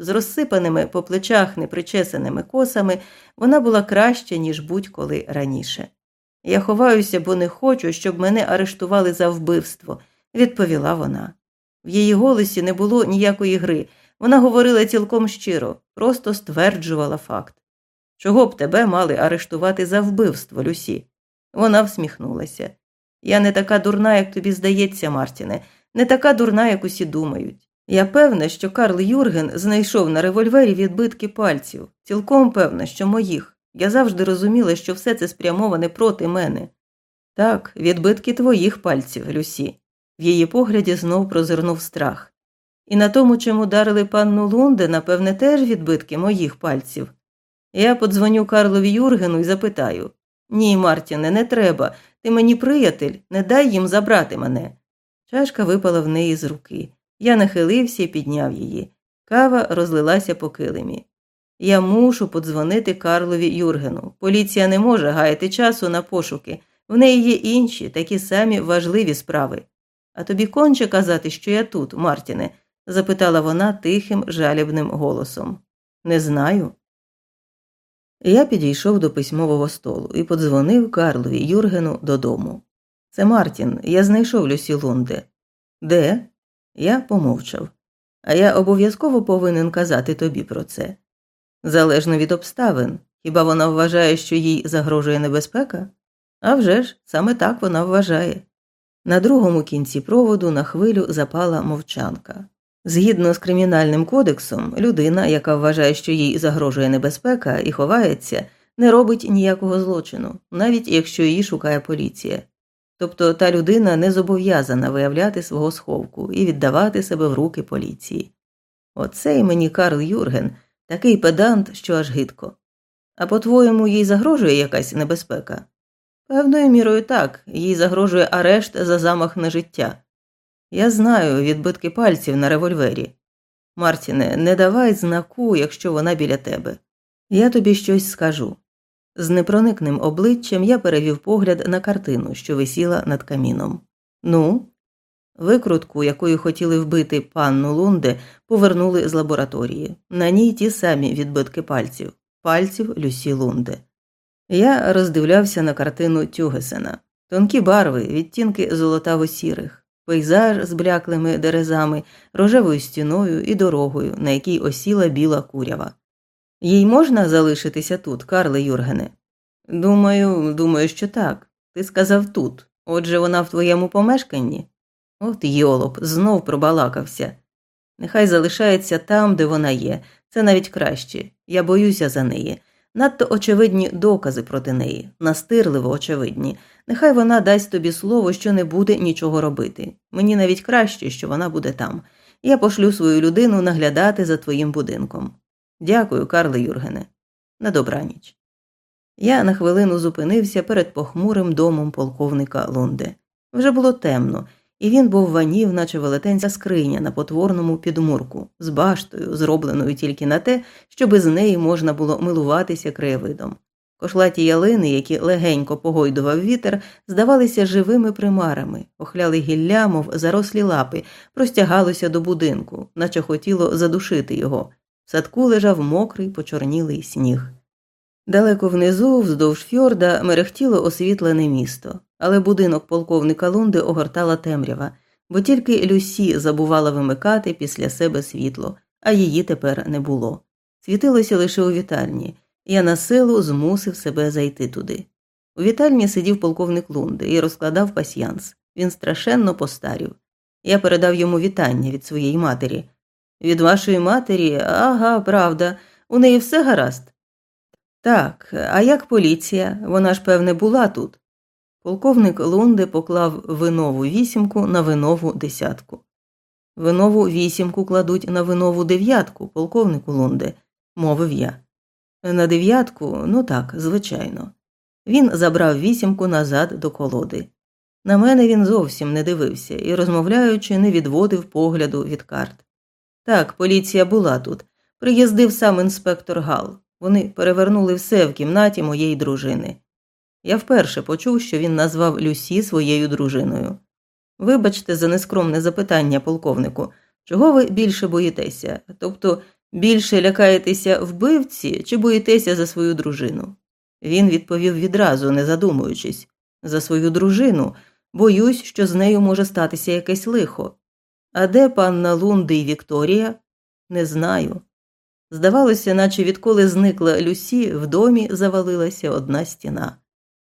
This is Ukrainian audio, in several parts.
З розсипаними по плечах непричесаними косами вона була краще, ніж будь-коли раніше. Я ховаюся, бо не хочу, щоб мене арештували за вбивство, відповіла вона. В її голосі не було ніякої гри. Вона говорила цілком щиро, просто стверджувала факт. Чого б тебе мали арештувати за вбивство, Люсі? Вона всміхнулася. Я не така дурна, як тобі здається, Мартіне, не така дурна, як усі думають. Я певна, що Карл Юрген знайшов на револьвері відбитки пальців, цілком певна, що моїх. Я завжди розуміла, що все це спрямоване проти мене. Так, відбитки твоїх пальців, Люсі. В її погляді знов прозирнув страх. І на тому, чим ударили панну Лунде, напевне, теж відбитки моїх пальців. Я подзвоню Карлові Юргену і запитаю Ні, Мартіне, не треба. Ти мені приятель, не дай їм забрати мене. Чашка випала в неї з руки. Я нахилився і підняв її. Кава розлилася по килимі. Я мушу подзвонити Карлові Юргену. Поліція не може гаяти часу на пошуки. В неї є інші, такі самі важливі справи. А тобі конче казати, що я тут, Мартіне? запитала вона тихим, жалібним голосом. Не знаю. Я підійшов до письмового столу і подзвонив Карлові Юргену додому. Це Мартін, я знайшов Люсі Лунде. Де? Я помовчав. А я обов'язково повинен казати тобі про це. Залежно від обставин, хіба вона вважає, що їй загрожує небезпека? А вже ж, саме так вона вважає. На другому кінці проводу на хвилю запала мовчанка. Згідно з кримінальним кодексом, людина, яка вважає, що їй загрожує небезпека і ховається, не робить ніякого злочину, навіть якщо її шукає поліція. Тобто та людина не зобов'язана виявляти свого сховку і віддавати себе в руки поліції. Оцей мені Карл Юрген такий педант, що аж гидко. А по-твоєму, їй загрожує якась небезпека? Певною мірою так, їй загрожує арешт за замах на життя. Я знаю відбитки пальців на револьвері. Мартіне, не давай знаку, якщо вона біля тебе. Я тобі щось скажу. З непроникним обличчям я перевів погляд на картину, що висіла над каміном. Ну, викрутку, якою хотіли вбити панну Лунде, повернули з лабораторії. На ній ті самі відбитки пальців, пальців Люсі Лунде. Я роздивлявся на картину Тюгесена, тонкі барви, відтінки золотаво сірих, пейзаж з бляклими дерезами, рожевою стіною і дорогою, на якій осіла біла курява. Їй можна залишитися тут, Карле Юргене? Думаю, думаю, що так. Ти сказав тут. Отже, вона в твоєму помешканні? От йолоп, знов пробалакався. Нехай залишається там, де вона є. Це навіть краще. Я боюся за неї. Надто очевидні докази проти неї, настирливо очевидні. Нехай вона дасть тобі слово, що не буде нічого робити. Мені навіть краще, що вона буде там. Я пошлю свою людину наглядати за твоїм будинком. Дякую, Карле Юргене. На добраніч. Я на хвилину зупинився перед похмурим домом полковника Лунде. Вже було темно, і він був ванів, наче велетенська скриня на потворному підмурку, з баштою, зробленою тільки на те, щоби з неї можна було милуватися краєвидом. Кошлаті ялини, які легенько погойдував вітер, здавалися живими примарами, охляли гілля, мов зарослі лапи, простягалося до будинку, наче хотіло задушити його. В садку лежав мокрий, почорнілий сніг. Далеко внизу, вздовж фьорда, мерехтіло освітлене місто, але будинок полковника Лунди огортала темрява, бо тільки Люсі забувала вимикати після себе світло, а її тепер не було. Світилося лише у вітальні, я на силу змусив себе зайти туди. У вітальні сидів полковник Лунди і розкладав пасьянс. Він страшенно постарів. Я передав йому вітання від своєї матері. Від вашої матері, ага, правда, у неї все гаразд. Так, а як поліція? Вона ж, певне, була тут. Полковник Лунде поклав винову вісімку на винову десятку. Винову вісімку кладуть на винову дев'ятку, полковнику Лунде, мовив я. На дев'ятку, ну так, звичайно. Він забрав вісімку назад до колоди. На мене він зовсім не дивився і, розмовляючи, не відводив погляду від карт. Так, поліція була тут. Приїздив сам інспектор Гал. Вони перевернули все в кімнаті моєї дружини. Я вперше почув, що він назвав Люсі своєю дружиною. Вибачте за нескромне запитання, полковнику, чого ви більше боїтеся? Тобто, Більше лякаєтеся вбивці чи боїтеся за свою дружину? Він відповів відразу, не задумуючись за свою дружину, боюсь, що з нею може статися якесь лихо. А де панна Лунди і Вікторія? Не знаю. Здавалося, наче відколи зникла Люсі, в домі завалилася одна стіна.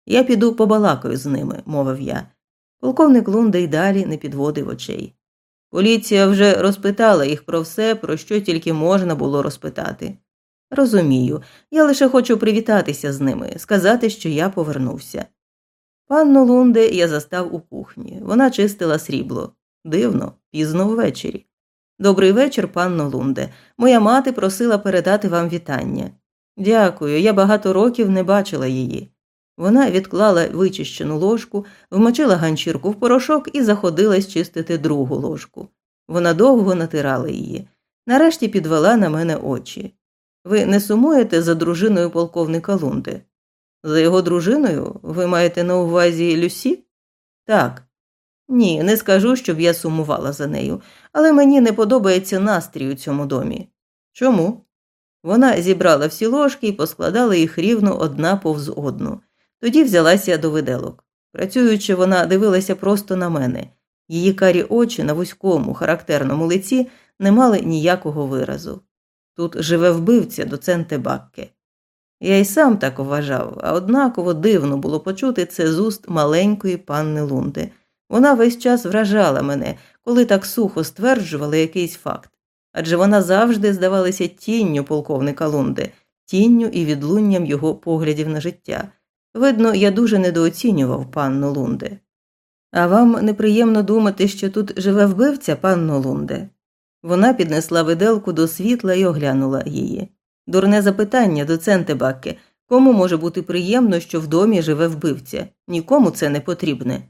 Я піду побалакаю з ними, мовив я. Полковник Лунда й далі не підводив очей. Поліція вже розпитала їх про все, про що тільки можна було розпитати. Розумію, я лише хочу привітатися з ними, сказати, що я повернувся. Панну Лунде я застав у кухні. Вона чистила срібло. Дивно, пізно ввечері. Добрий вечір, панно Лунде. Моя мати просила передати вам вітання. Дякую, я багато років не бачила її. Вона відклала вичищену ложку, вмочила ганчірку в порошок і заходилась чистити другу ложку. Вона довго натирала її. Нарешті підвела на мене очі. Ви не сумуєте за дружиною полковника Лунди? За його дружиною ви маєте на увазі Люсі? Так. Ні, не скажу, щоб я сумувала за нею, але мені не подобається настрій у цьому домі. Чому? Вона зібрала всі ложки і поскладала їх рівно одна повз одну. Тоді взялася до виделок. Працюючи, вона дивилася просто на мене. Її карі очі на вузькому, характерному лиці не мали ніякого виразу. Тут живе вбивця доценте Бакке. Я й сам так вважав, а однаково дивно було почути це з уст маленької панни Лунди. Вона весь час вражала мене, коли так сухо стверджувала якийсь факт. Адже вона завжди здавалася тінню полковника Лунди, тінню і відлунням його поглядів на життя. Видно, я дуже недооцінював панну Лунде. А вам неприємно думати, що тут живе вбивця, панно Лунде? Вона піднесла виделку до світла і оглянула її. Дурне запитання, доценте Бакке, кому може бути приємно, що в домі живе вбивця? Нікому це не потрібне.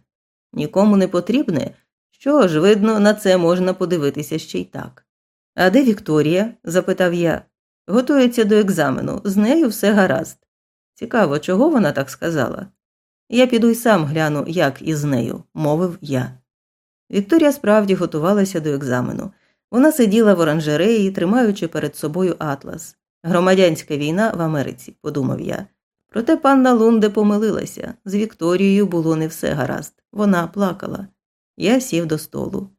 Нікому не потрібне? Що ж, видно, на це можна подивитися ще й так. А де Вікторія? запитав я. Готується до екзамену, з нею все гаразд. Цікаво, чого вона так сказала? Я піду й сам гляну, як із нею, мовив я. Вікторія справді готувалася до екзамену. Вона сиділа в оранжереї, тримаючи перед собою атлас. Громадянська війна в Америці, подумав я. Проте панна Лунде помилилася. З Вікторією було не все гаразд. Вона плакала. Я сів до столу.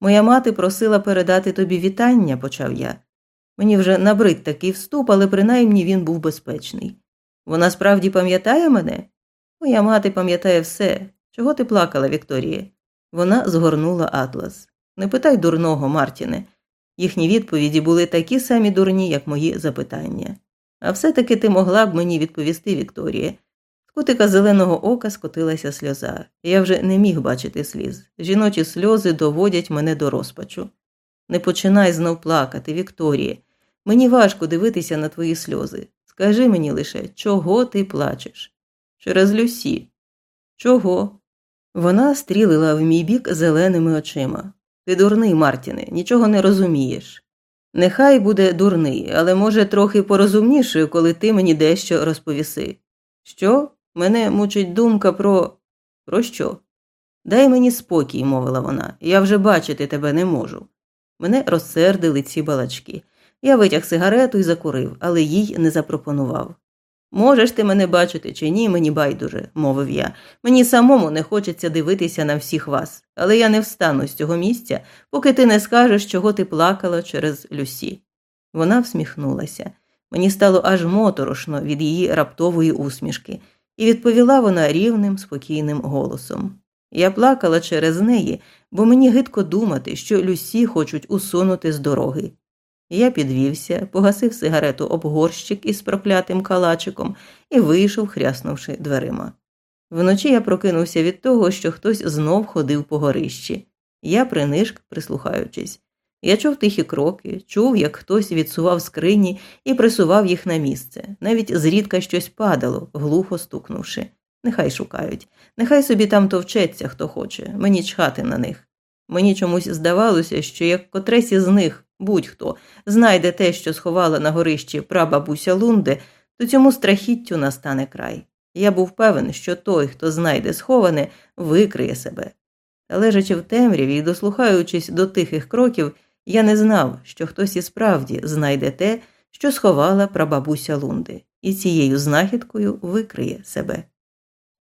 Моя мати просила передати тобі вітання, почав я. Мені вже набрид такий вступ, але принаймні він був безпечний. Вона справді пам'ятає мене? Моя мати пам'ятає все. Чого ти плакала, Вікторія? Вона згорнула атлас. Не питай дурного, Мартіне. Їхні відповіді були такі самі дурні, як мої запитання. А все-таки ти могла б мені відповісти, Вікторія. З кутика зеленого ока скотилася сльоза. Я вже не міг бачити сліз. Жіночі сльози доводять мене до розпачу. Не починай знов плакати, Вікторія. Мені важко дивитися на твої сльози. Скажи мені лише, чого ти плачеш? Через Люсі. Чого? Вона стрілила в мій бік зеленими очима. Ти дурний, Мартіне, нічого не розумієш. Нехай буде дурний, але, може, трохи порозумнішою, коли ти мені дещо розповіси. Що? Мене мучить думка про. Про що? Дай мені спокій, мовила вона, я вже бачити тебе не можу. Мене розсердили ці балачки. Я витяг сигарету і закурив, але їй не запропонував. Можеш ти мене бачити чи ні, мені байдуже, мовив я. Мені самому не хочеться дивитися на всіх вас, але я не встану з цього місця, поки ти не скажеш, чого ти плакала через Люсі. Вона всміхнулася. Мені стало аж моторошно від її раптової усмішки, і відповіла вона рівним, спокійним голосом. Я плакала через неї, бо мені гидко думати, що Люсі хочуть усунути з дороги. Я підвівся, погасив сигарету об горщик із проклятим калачиком і вийшов, хряснувши дверима. Вночі я прокинувся від того, що хтось знов ходив по горищі. Я принишк, прислухаючись. Я чув тихі кроки, чув, як хтось відсував скрині і присував їх на місце. Навіть зрідка щось падало, глухо стукнувши. Нехай шукають, нехай собі там товчеться, хто хоче, мені чхати на них. Мені чомусь здавалося, що як котресь із них будь-хто знайде те, що сховала на горищі прабабуся Лунди, то цьому страхіттю настане край. Я був певен, що той, хто знайде сховане, викриє себе. Лежачи в темряві і дослухаючись до тихих кроків, я не знав, що хтось і справді знайде те, що сховала прабабуся Лунди, і цією знахідкою викриє себе.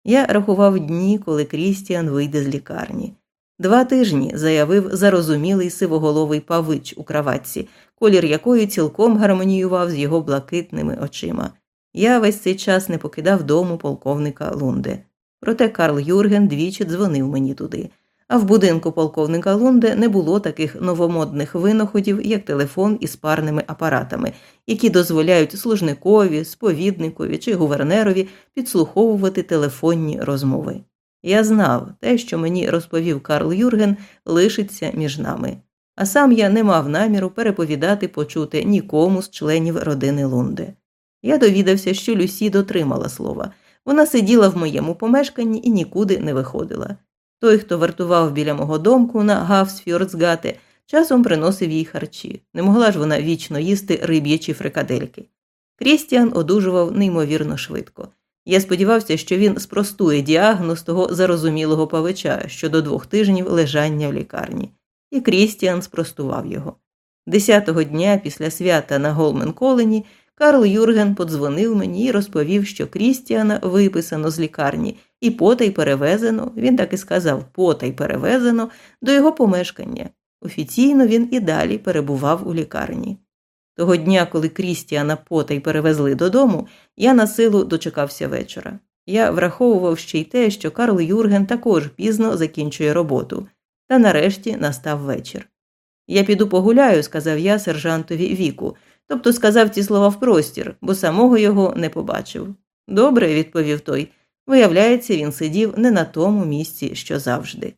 Я рахував дні, коли Крістіан вийде з лікарні. Два тижні заявив зарозумілий сивоголовий павич у краватці, колір якої цілком гармоніював з його блакитними очима. Я весь цей час не покидав дому полковника Лунде. Проте Карл Юрген двічі дзвонив мені туди. А в будинку полковника Лунде не було таких новомодних винаходів, як телефон із парними апаратами, які дозволяють служникові, сповідникові чи гувернерові підслуховувати телефонні розмови. Я знав, те, що мені розповів Карл Юрген, лишиться між нами, а сам я не мав наміру переповідати почути нікому з членів родини Лунде. Я довідався, що Люсі дотримала слова. Вона сиділа в моєму помешканні і нікуди не виходила. Той, хто вартував біля мого домку на Гавсфьордсгате, часом приносив їй харчі. Не могла ж вона вічно їсти риб'ячі фрикадельки. Крістіан одужував неймовірно швидко. Я сподівався, що він спростує діагноз того зарозумілого павича щодо двох тижнів лежання в лікарні, і Крістіан спростував його. Десятого дня після свята на Голмен-Колені Карл Юрген подзвонив мені і розповів, що Крістіана виписано з лікарні і потай перевезено, він так і сказав, потай перевезено до його помешкання. Офіційно він і далі перебував у лікарні. Того дня, коли Крістіана потай перевезли додому, я на силу дочекався вечора. Я враховував ще й те, що Карл Юрген також пізно закінчує роботу, та нарешті настав вечір. Я піду погуляю, сказав я сержантові віку, тобто сказав ці слова в простір, бо самого його не побачив. Добре, відповів той. Виявляється, він сидів не на тому місці, що завжди.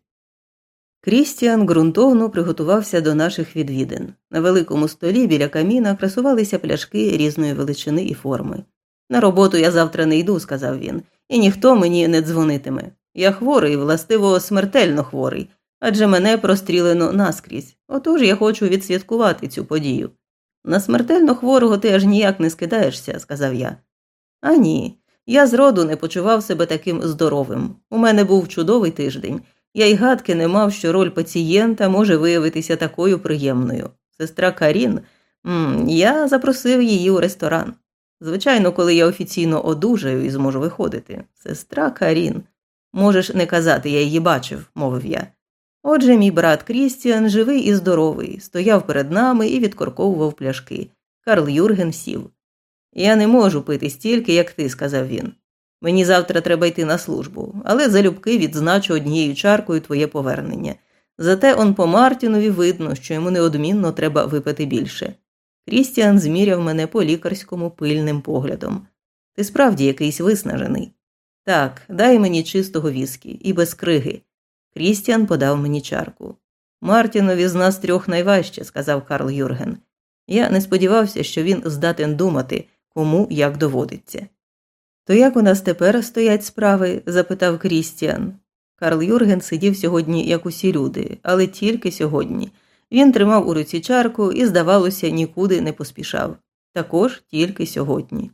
Крістіан ґрунтовно приготувався до наших відвідин. На великому столі біля каміна красувалися пляшки різної величини і форми. На роботу я завтра не йду, сказав він, і ніхто мені не дзвонитиме. Я хворий, властиво, смертельно хворий, адже мене прострілено наскрізь. Отож я хочу відсвяткувати цю подію. На смертельно хворого ти аж ніяк не скидаєшся, сказав я. А ні. Я зроду не почував себе таким здоровим. У мене був чудовий тиждень. Я й гадки не мав, що роль пацієнта може виявитися такою приємною. Сестра Карін, м я запросив її у ресторан. Звичайно, коли я офіційно одужаю і зможу виходити. Сестра Карін. Можеш не казати, я її бачив, мовив я. Отже, мій брат Крістіан, живий і здоровий, стояв перед нами і відкорковував пляшки. Карл Юрген сів. Я не можу пити стільки, як ти, сказав він. Мені завтра треба йти на службу, але залюбки відзначу однією чаркою твоє повернення. Зате он по Мартінові видно, що йому неодмінно треба випити більше. Крістіан зміряв мене по лікарському пильним поглядом. Ти справді якийсь виснажений. Так, дай мені чистого віскі і без криги. Крістіан подав мені чарку. Мартінові з нас трьох найважче, сказав Карл Юрген. Я не сподівався, що він здатен думати, кому як доводиться. То як у нас тепер стоять справи? запитав Крістіан. Карл Юрген сидів сьогодні, як усі люди, але тільки сьогодні. Він тримав у руці чарку і, здавалося, нікуди не поспішав. Також тільки сьогодні.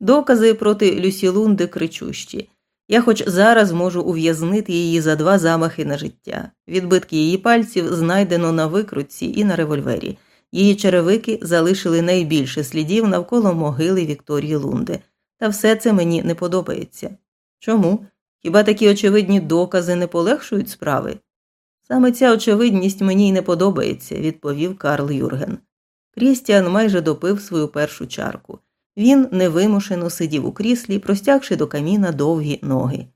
Докази проти Люсі Лунди кричущі. Я хоч зараз можу ув'язнити її за два замахи на життя. Відбитки її пальців знайдено на викрутці і на револьвері. Її черевики залишили найбільше слідів навколо могили Вікторії Лунди. Та все це мені не подобається. Чому? Хіба такі очевидні докази не полегшують справи? Саме ця очевидність мені й не подобається, відповів Карл Юрген. Крістіан майже допив свою першу чарку. Він невимушено сидів у кріслі, простягши до каміна довгі ноги.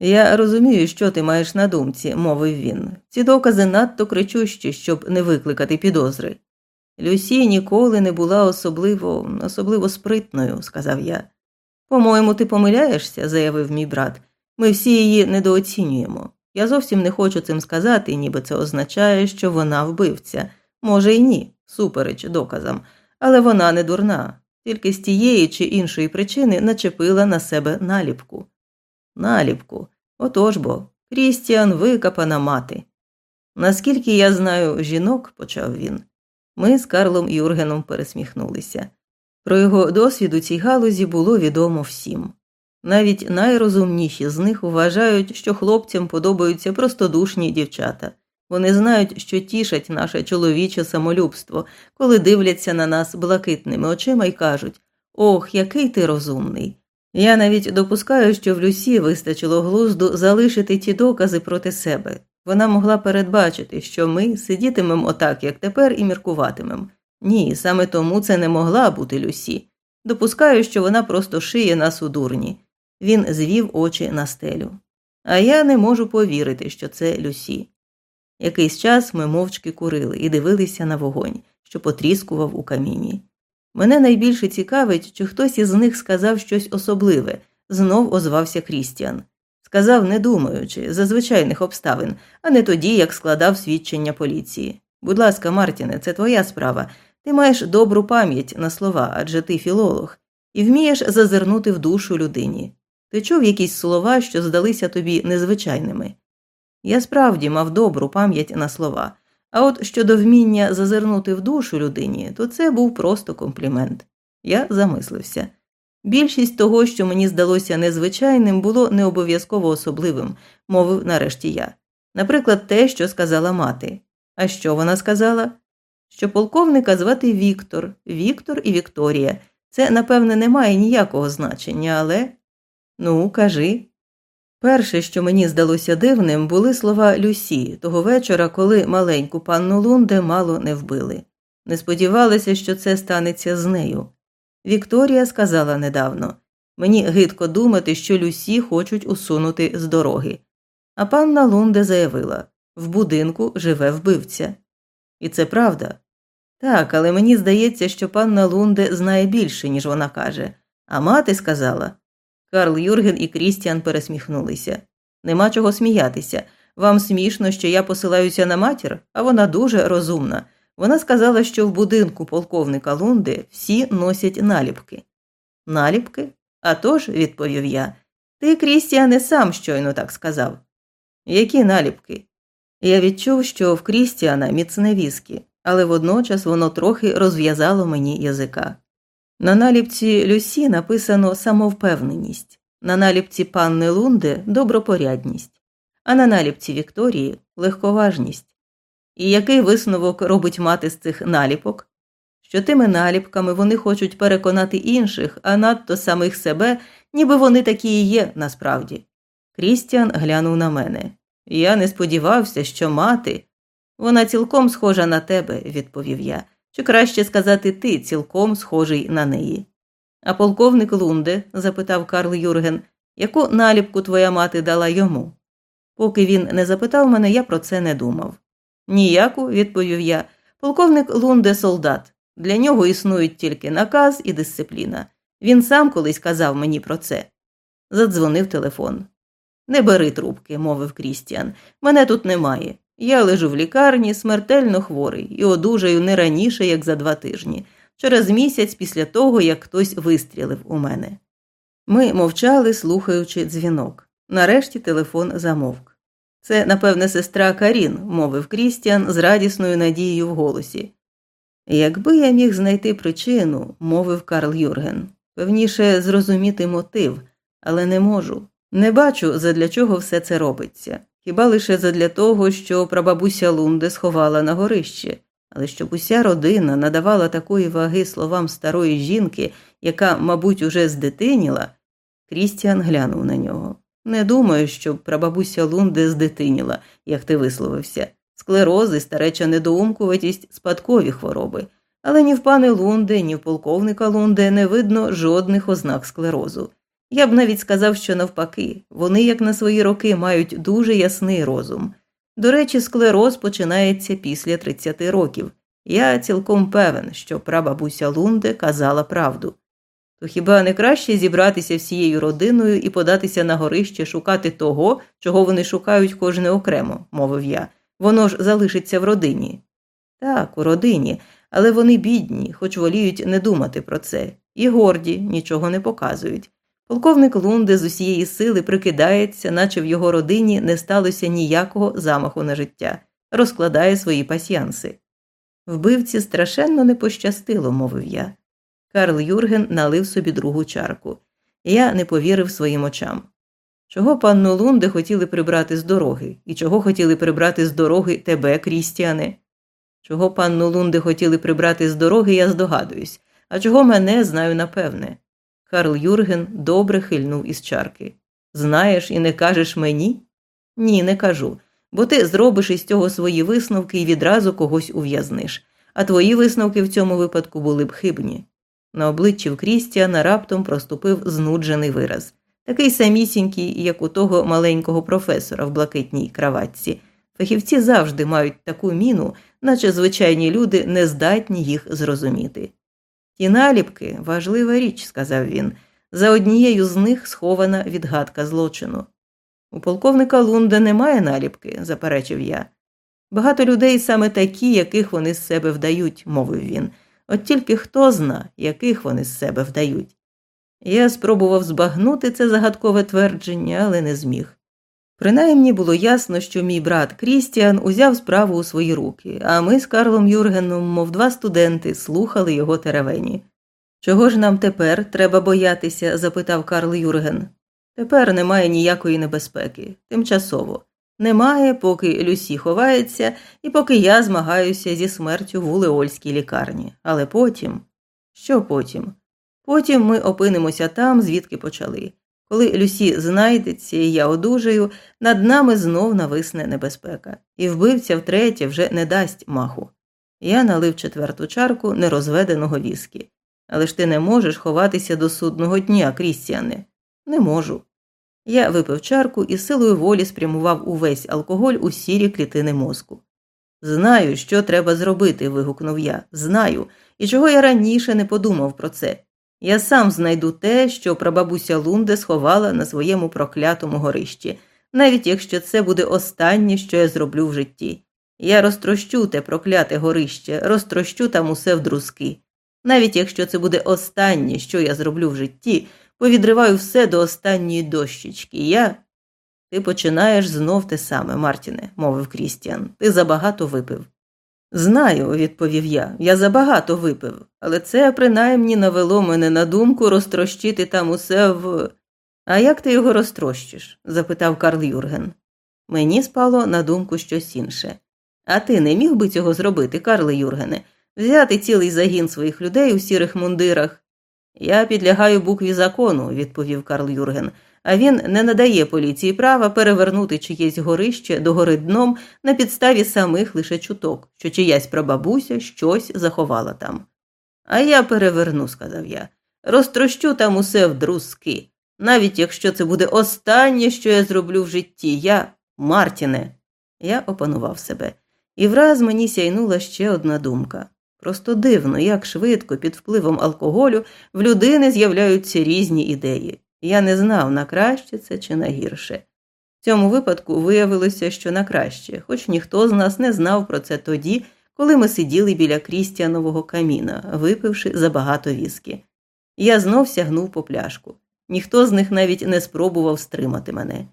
Я розумію, що ти маєш на думці, мовив він. Ці докази надто кричущі, щоб не викликати підозри. Люсі ніколи не була особливо, особливо спритною, сказав я. По-моєму, ти помиляєшся, заявив мій брат. Ми всі її недооцінюємо. Я зовсім не хочу цим сказати, ніби це означає, що вона вбивця. Може, й ні, супереч доказам, але вона не дурна, тільки з тієї чи іншої причини начепила на себе наліпку. Наліпку. Отож бо, Крістіан викапана мати. Наскільки я знаю жінок, почав він, ми з Карлом Юргеном пересміхнулися. Про його досвід у цій галузі було відомо всім. Навіть найрозумніші з них вважають, що хлопцям подобаються простодушні дівчата. Вони знають, що тішать наше чоловіче самолюбство, коли дивляться на нас блакитними очима і кажуть Ох, який ти розумний. Я навіть допускаю, що в Люсі вистачило глузду залишити ті докази проти себе. Вона могла передбачити, що ми сидітимемо отак, як тепер, і міркуватимемо. Ні, саме тому це не могла бути Люсі. Допускаю, що вона просто шиє нас у дурні. Він звів очі на стелю. А я не можу повірити, що це Люсі. Якийсь час ми мовчки курили і дивилися на вогонь, що потріскував у каміні. Мене найбільше цікавить, чи хтось із них сказав щось особливе, знов озвався Крістіан. Сказав, не думаючи, за звичайних обставин, а не тоді, як складав свідчення поліції. Будь ласка, Мартіне, це твоя справа. Ти маєш добру пам'ять на слова, адже ти філолог, і вмієш зазирнути в душу людині. Ти чув якісь слова, що здалися тобі незвичайними. Я справді мав добру пам'ять на слова, а от щодо вміння зазирнути в душу людині, то це був просто комплімент. Я замислився. Більшість того, що мені здалося незвичайним, було не обов'язково особливим, мовив нарешті я. Наприклад, те, що сказала мати. А що вона сказала? Що полковника звати Віктор, Віктор і Вікторія. Це, напевне, не має ніякого значення, але. Ну, кажи. Перше, що мені здалося дивним, були слова Люсі того вечора, коли маленьку панну Лунде мало не вбили. Не сподівалася, що це станеться з нею. Вікторія сказала недавно мені гидко думати, що Люсі хочуть усунути з дороги. А панна Лунде заявила в будинку живе вбивця. І це правда. Так, але мені здається, що панна Лунде знає більше, ніж вона каже, а мати сказала. Карл Юрген і Крістіан пересміхнулися. Нема чого сміятися. Вам смішно, що я посилаюся на матір, а вона дуже розумна. Вона сказала, що в будинку полковника Лунди всі носять наліпки. Наліпки? «А тож», – відповів я, ти, Крістіане, сам щойно так сказав. Які наліпки? Я відчув, що в Крістіана міцне віскі, але водночас воно трохи розв'язало мені язика. На наліпці Люсі написано самовпевненість, на наліпці панни Лунде добропорядність, а на наліпці Вікторії легковажність. І який висновок робить мати з цих наліпок? Що тими наліпками вони хочуть переконати інших, а надто самих себе, ніби вони такі і є насправді. Крістіан глянув на мене. Я не сподівався, що мати. Вона цілком схожа на тебе, відповів я, чи краще сказати, ти цілком схожий на неї. А полковник Лунде? запитав Карл Юрген, яку наліпку твоя мати дала йому? Поки він не запитав мене, я про це не думав. Ніяку, відповів я. Полковник Лунде солдат. Для нього існують тільки наказ і дисципліна. Він сам колись казав мені про це. Задзвонив телефон. Не бери трубки, мовив Крістіан. Мене тут немає. Я лежу в лікарні, смертельно хворий, і одужаю не раніше, як за два тижні, через місяць після того, як хтось вистрілив у мене. Ми мовчали, слухаючи дзвінок. Нарешті телефон замовк. Це, напевне, сестра Карін, мовив Крістіан з радісною надією в голосі. Якби я міг знайти причину, мовив Карл Юрген, певніше зрозуміти мотив, але не можу. Не бачу, задля чого все це робиться, хіба лише задля того, що прабабуся Лунде сховала на горище, але щоб уся родина надавала такої ваги словам старої жінки, яка, мабуть, уже здитиніла, Крістіан глянув на нього. Не думаю, щоб прабабуся Лунде здитиніла, як ти висловився. Склерози, стареча недоумкуватість, спадкові хвороби. Але ні в пани Лунде, ні в полковника Лунде не видно жодних ознак склерозу. Я б навіть сказав, що навпаки, вони, як на свої роки, мають дуже ясний розум. До речі, склероз починається після 30 років. Я цілком певен, що прабабуся Лунде казала правду. То хіба не краще зібратися всією родиною і податися на горище шукати того, чого вони шукають кожне окремо, мовив я. Воно ж залишиться в родині. Так, у родині, але вони бідні, хоч воліють не думати про це, і горді нічого не показують. Полковник Лунде з усієї сили прикидається, наче в його родині не сталося ніякого замаху на життя, розкладає свої пасьянси. Вбивці страшенно не пощастило, мовив я. Карл Юрген налив собі другу чарку. Я не повірив своїм очам. Чого панну Лунде хотіли прибрати з дороги, і чого хотіли прибрати з дороги тебе, Крістіане? Чого панну Лунде хотіли прибрати з дороги, я здогадуюсь, а чого мене знаю напевне. Карл Юрген добре хильнув із чарки. Знаєш і не кажеш мені? Ні, не кажу, бо ти зробиш із цього свої висновки і відразу когось ув'язниш, а твої висновки в цьому випадку були б хибні. На обличчі в Крістіана раптом проступив знуджений вираз, такий самісінький, як у того маленького професора в блакитній краватці. Фахівці завжди мають таку міну, наче звичайні люди не здатні їх зрозуміти. Ті наліпки важлива річ, сказав він. За однією з них схована відгадка злочину. У полковника Лунда немає наліпки, заперечив я. Багато людей саме такі, яких вони з себе вдають, мовив він. От тільки хто зна, яких вони з себе вдають. Я спробував збагнути це загадкове твердження, але не зміг. Принаймні було ясно, що мій брат Крістіан узяв справу у свої руки, а ми з Карлом Юргеном, мов два студенти, слухали його теревені. Чого ж нам тепер треба боятися? запитав Карл Юрген. Тепер немає ніякої небезпеки, тимчасово. Немає, поки Люсі ховається і поки я змагаюся зі смертю в Улеольській лікарні. Але потім. Що потім? Потім ми опинимося там, звідки почали. Коли Люсі знайдеться і я одужаю, над нами знов нависне небезпека, і вбивця втретє вже не дасть маху. Я налив четверту чарку нерозведеного віскі. Але ж ти не можеш ховатися до судного дня, Крістіане. Не можу. Я випив чарку і силою волі спрямував увесь алкоголь у сірі клітини мозку. Знаю, що треба зробити. вигукнув я. Знаю, і чого я раніше не подумав про це. Я сам знайду те, що прабабуся Лунде сховала на своєму проклятому горищі, навіть якщо це буде останнє, що я зроблю в житті. Я розтрощу те прокляте горище, розтрощу там усе в друзки. Навіть якщо це буде останнє, що я зроблю в житті, повідриваю все до останньої дощечки. Я. Ти починаєш знов те саме, Мартіне, мовив Крістіан. Ти забагато випив. Знаю, відповів я, я забагато випив, але це принаймні навело мене на думку розтрощити там усе в. А як ти його розтрощиш? запитав Карл Юрген. Мені спало на думку щось інше. А ти не міг би цього зробити, Карле Юргене, взяти цілий загін своїх людей у сірих мундирах. Я підлягаю букві закону, відповів Карл Юрген а він не надає поліції права перевернути чиєсь горище до гори дном на підставі самих лише чуток, що чиясь прабабуся щось заховала там. А я переверну, сказав я, розтрощу там усе в друзки, навіть якщо це буде останнє, що я зроблю в житті, я, Мартіне. Я опанував себе, і враз мені сяйнула ще одна думка. Просто дивно, як швидко під впливом алкоголю в людини з'являються різні ідеї. Я не знав, на краще це чи на гірше. В цьому випадку виявилося, що на краще, хоч ніхто з нас не знав про це тоді, коли ми сиділи біля крістіанового каміна, випивши забагато віскі. Я знов сягнув по пляшку. Ніхто з них навіть не спробував стримати мене.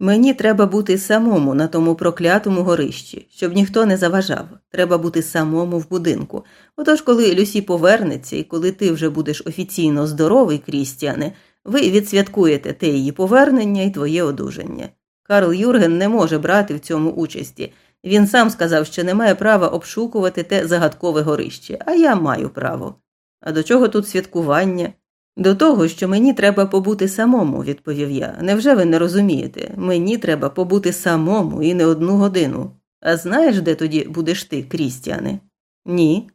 Мені треба бути самому на тому проклятому горищі, щоб ніхто не заважав. Треба бути самому в будинку. Отож, коли Люсі повернеться і коли ти вже будеш офіційно здоровий, Крістіане, ви відсвяткуєте те її повернення і твоє одужання. Карл Юрген не може брати в цьому участі. Він сам сказав, що не має права обшукувати те загадкове горище, а я маю право. А до чого тут святкування? До того, що мені треба побути самому, відповів я. Невже ви не розумієте? Мені треба побути самому і не одну годину. А знаєш, де тоді будеш ти, Крістіане? Ні.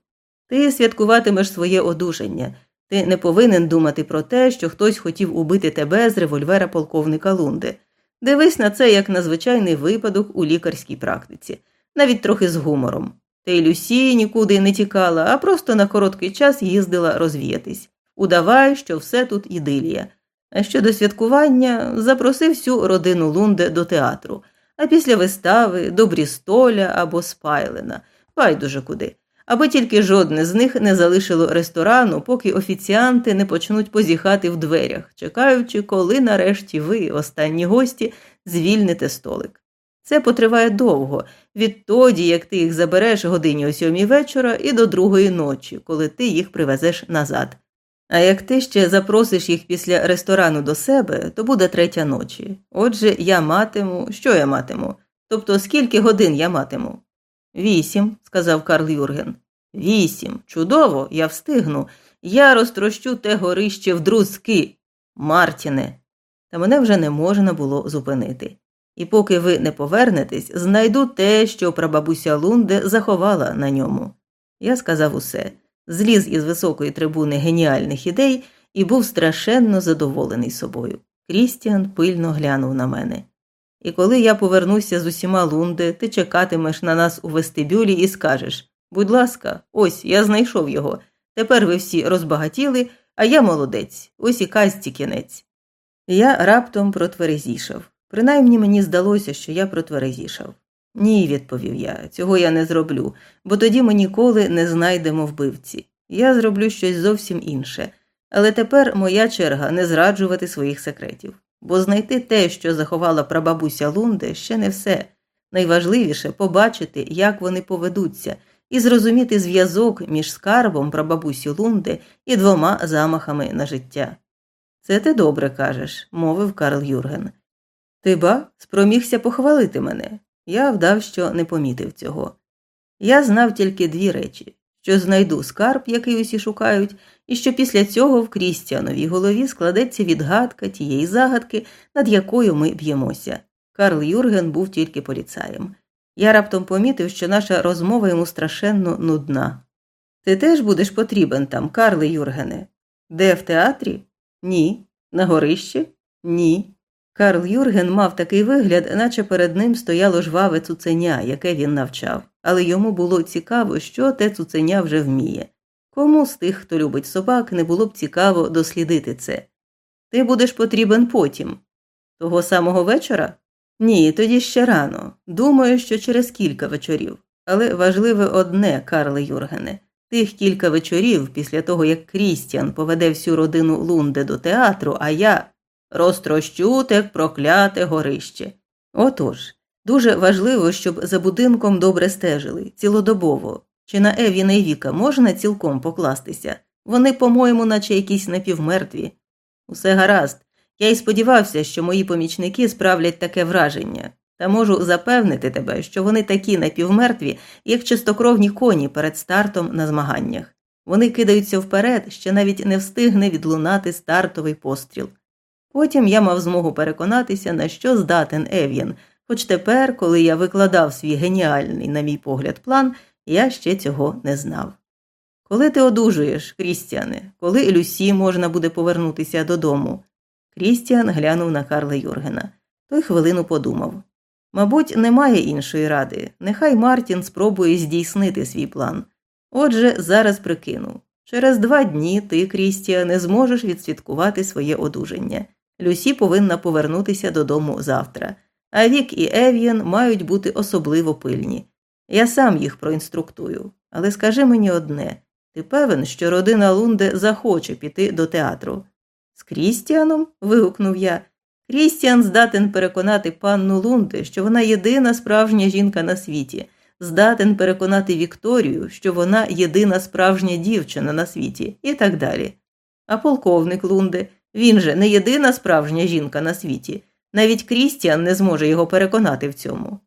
Ти святкуватимеш своє одужання. Ти не повинен думати про те, що хтось хотів убити тебе з револьвера полковника Лунди. Дивись на це як на звичайний випадок у лікарській практиці, навіть трохи з гумором. Та й Люсі нікуди не тікала, а просто на короткий час їздила розвіятись. Удавай, що все тут ідилія. А щодо святкування запросив всю родину Лунде до театру, а після вистави до Брістоля або Спайлена, байдуже куди аби тільки жодне з них не залишило ресторану, поки офіціанти не почнуть позіхати в дверях, чекаючи, коли нарешті ви, останні гості, звільните столик. Це потриває довго, відтоді, як ти їх забереш годині о сьомій вечора і до другої ночі, коли ти їх привезеш назад. А як ти ще запросиш їх після ресторану до себе, то буде третя ночі. Отже, я матиму. Що я матиму? Тобто скільки годин я матиму? Вісім, сказав Карл Юрген. Вісім. Чудово, я встигну. Я розтрощу те горище в друзки. Мартіне. Та мене вже не можна було зупинити. І поки ви не повернетесь, знайду те, що прабабуся Лунде заховала на ньому. Я сказав усе, зліз із високої трибуни геніальних ідей і був страшенно задоволений собою. Крістіан пильно глянув на мене. І коли я повернуся з усіма Лунде, ти чекатимеш на нас у вестибюлі і скажеш будь ласка, ось я знайшов його. Тепер ви всі розбагатіли, а я молодець, ось і казці кінець. Я раптом протверезішав. Принаймні мені здалося, що я протверезішав. Ні, відповів я, цього я не зроблю, бо тоді ми ніколи не знайдемо вбивці. Я зроблю щось зовсім інше, але тепер моя черга не зраджувати своїх секретів, бо знайти те, що заховала прабабуся Лунде, ще не все. Найважливіше побачити, як вони поведуться, і зрозуміти зв'язок між скарбом прабабусі Лунде і двома замахами на життя. Це ти добре кажеш, мовив Карл Юрген. Ти ба спромігся похвалити мене. Я вдав, що не помітив цього. Я знав тільки дві речі що знайду скарб, який усі шукають, і що після цього в Крістіановій голові складеться відгадка тієї загадки, над якою ми б'ємося. Карл Юрген був тільки поліцаєм. Я раптом помітив, що наша розмова йому страшенно нудна. Ти теж будеш потрібен там, Карле Юргене? Де в театрі? Ні. На горищі? Ні. Карл Юрген мав такий вигляд, наче перед ним стояло жваве цуценя, яке він навчав, але йому було цікаво, що те цуценя вже вміє. Кому з тих, хто любить собак, не було б цікаво дослідити це. Ти будеш потрібен потім. Того самого вечора? Ні, тоді ще рано. Думаю, що через кілька вечорів. Але важливе одне, Карле Юргене. Тих кілька вечорів, після того, як Крістіан поведе всю родину Лунде до театру, а я розтрощу те прокляте горище. Отож, дуже важливо, щоб за будинком добре стежили, цілодобово. Чи на Евіна і Віка можна цілком покластися? Вони, по-моєму, наче якісь напівмертві. Усе гаразд. Я й сподівався, що мої помічники справлять таке враження, та можу запевнити тебе, що вони такі напівмертві, як чистокровні коні перед стартом на змаганнях. Вони кидаються вперед, ще навіть не встигне відлунати стартовий постріл. Потім я мав змогу переконатися, на що здатен Ев'єн, хоч тепер, коли я викладав свій геніальний, на мій погляд, план, я ще цього не знав. Коли ти одужуєш, Крістіане, коли Люсі можна буде повернутися додому? Крістіан глянув на Карла Юргена. Той хвилину подумав мабуть, немає іншої ради. Нехай Мартін спробує здійснити свій план. Отже, зараз прикину. Через два дні ти, Крістіане, зможеш відсвяткувати своє одужання. Люсі повинна повернутися додому завтра, а Вік і Ев'єн мають бути особливо пильні. Я сам їх проінструктую. Але скажи мені одне ти певен, що родина Лунде захоче піти до театру? З Крістіаном? вигукнув я. Крістіан здатен переконати панну Лунде, що вона єдина справжня жінка на світі, здатен переконати Вікторію, що вона єдина справжня дівчина на світі, і так далі. А полковник Лунде він же не єдина справжня жінка на світі. Навіть Крістіан не зможе його переконати в цьому.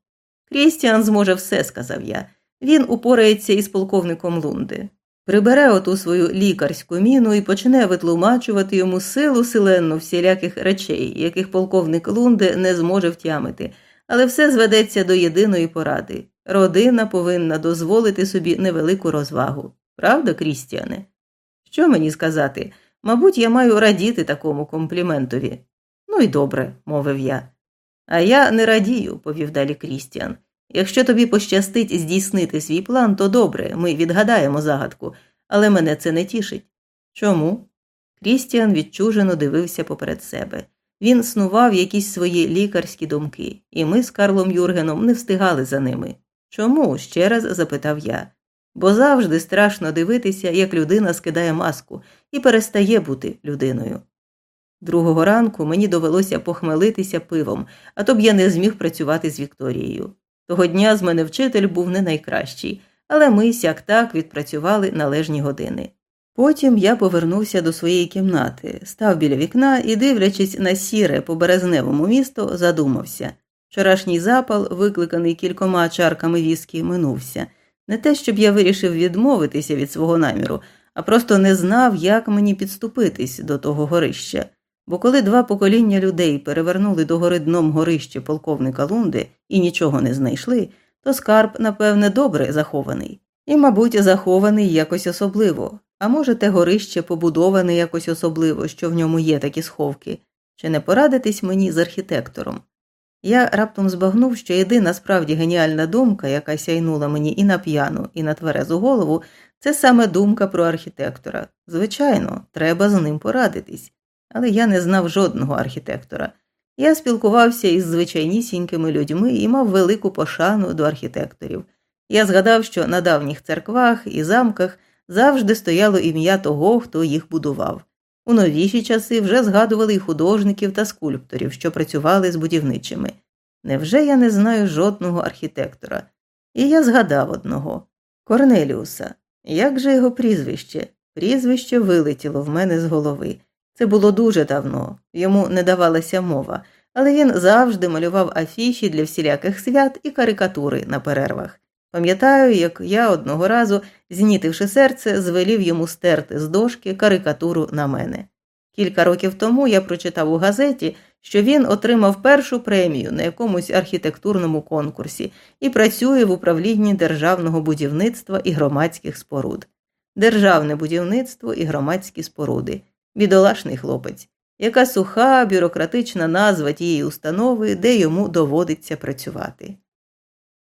Крістіан зможе все, сказав я. Він упорається із полковником Лунди. Прибере оту свою лікарську міну і почне витлумачувати йому силу силенну всіляких речей, яких полковник Лунде не зможе втямити, але все зведеться до єдиної поради. Родина повинна дозволити собі невелику розвагу. Правда, Крістіане? Що мені сказати? Мабуть, я маю радіти такому компліментові. Ну і добре, мовив я. А я не радію, повів далі Крістіан. Якщо тобі пощастить здійснити свій план, то добре, ми відгадаємо загадку, але мене це не тішить. Чому? Крістіан відчужено дивився поперед себе. Він снував якісь свої лікарські думки, і ми з Карлом Юргеном не встигали за ними. Чому? ще раз запитав я бо завжди страшно дивитися, як людина скидає маску і перестає бути людиною. Другого ранку мені довелося похмелитися пивом, а то б я не зміг працювати з Вікторією. Того дня з мене вчитель був не найкращий, але ми сяк так відпрацювали належні години. Потім я повернувся до своєї кімнати, став біля вікна і, дивлячись на сіре по березневому місто, задумався. Вчорашній запал, викликаний кількома чарками віскі, минувся. Не те, щоб я вирішив відмовитися від свого наміру, а просто не знав, як мені підступитись до того горища. Бо коли два покоління людей перевернули до гори дном горище полковника Лунди і нічого не знайшли, то скарб, напевне, добре захований. І, мабуть, захований якось особливо, а може, те горище побудоване якось особливо, що в ньому є такі сховки, чи не порадитись мені з архітектором. Я раптом збагнув, що єдина справді геніальна думка, яка сяйнула мені і на п'яну, і на тверезу голову, це саме думка про архітектора. Звичайно, треба з ним порадитись, але я не знав жодного архітектора. Я спілкувався із звичайнісінькими людьми і мав велику пошану до архітекторів. Я згадав, що на давніх церквах і замках завжди стояло ім'я того, хто їх будував. У новіші часи вже згадували й художників та скульпторів, що працювали з будівничими. Невже я не знаю жодного архітектора? І я згадав одного Корнеліуса. Як же його прізвище? Прізвище вилетіло в мене з голови. Це було дуже давно, йому не давалася мова, але він завжди малював афіші для всіляких свят і карикатури на перервах. Пам'ятаю, як я одного разу, знітивши серце, звелів йому стерти з дошки карикатуру на мене. Кілька років тому я прочитав у газеті, що він отримав першу премію на якомусь архітектурному конкурсі і працює в управлінні державного будівництва і громадських споруд. Державне будівництво і громадські споруди. Бідолашний хлопець, яка суха бюрократична назва тієї установи, де йому доводиться працювати.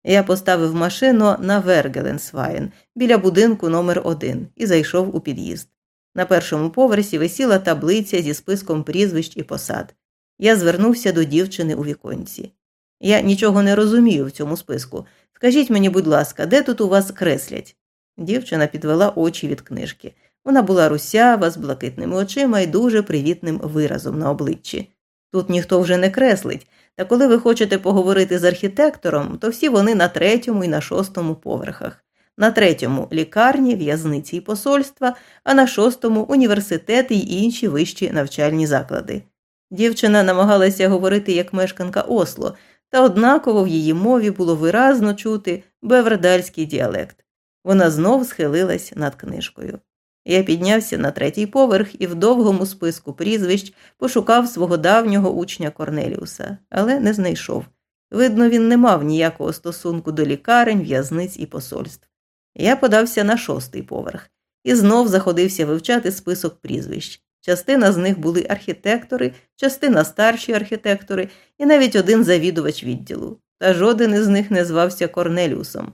Я поставив машину на Вергеленсвайн біля будинку номер 1 і зайшов у під'їзд. На першому поверсі висіла таблиця зі списком прізвищ і посад. Я звернувся до дівчини у віконці. Я нічого не розумію в цьому списку. Скажіть мені, будь ласка, де тут у вас креслять? Дівчина підвела очі від книжки. Вона була русява, з блакитними очима і дуже привітним виразом на обличчі. Тут ніхто вже не креслить, та коли ви хочете поговорити з архітектором, то всі вони на третьому і на шостому поверхах. На третьому лікарні, в'язниці і посольства, а на шостому університети й інші вищі навчальні заклади. Дівчина намагалася говорити як мешканка Осло, та однаково в її мові було виразно чути бевердальський діалект. Вона знов схилилась над книжкою. Я піднявся на третій поверх і в довгому списку прізвищ пошукав свого давнього учня Корнеліуса, але не знайшов. Видно, він не мав ніякого стосунку до лікарень, в'язниць і посольств. Я подався на шостий поверх і знов заходився вивчати список прізвищ. Частина з них були архітектори, частина старші архітектори і навіть один завідувач відділу. Та жоден із них не звався Корнеліусом.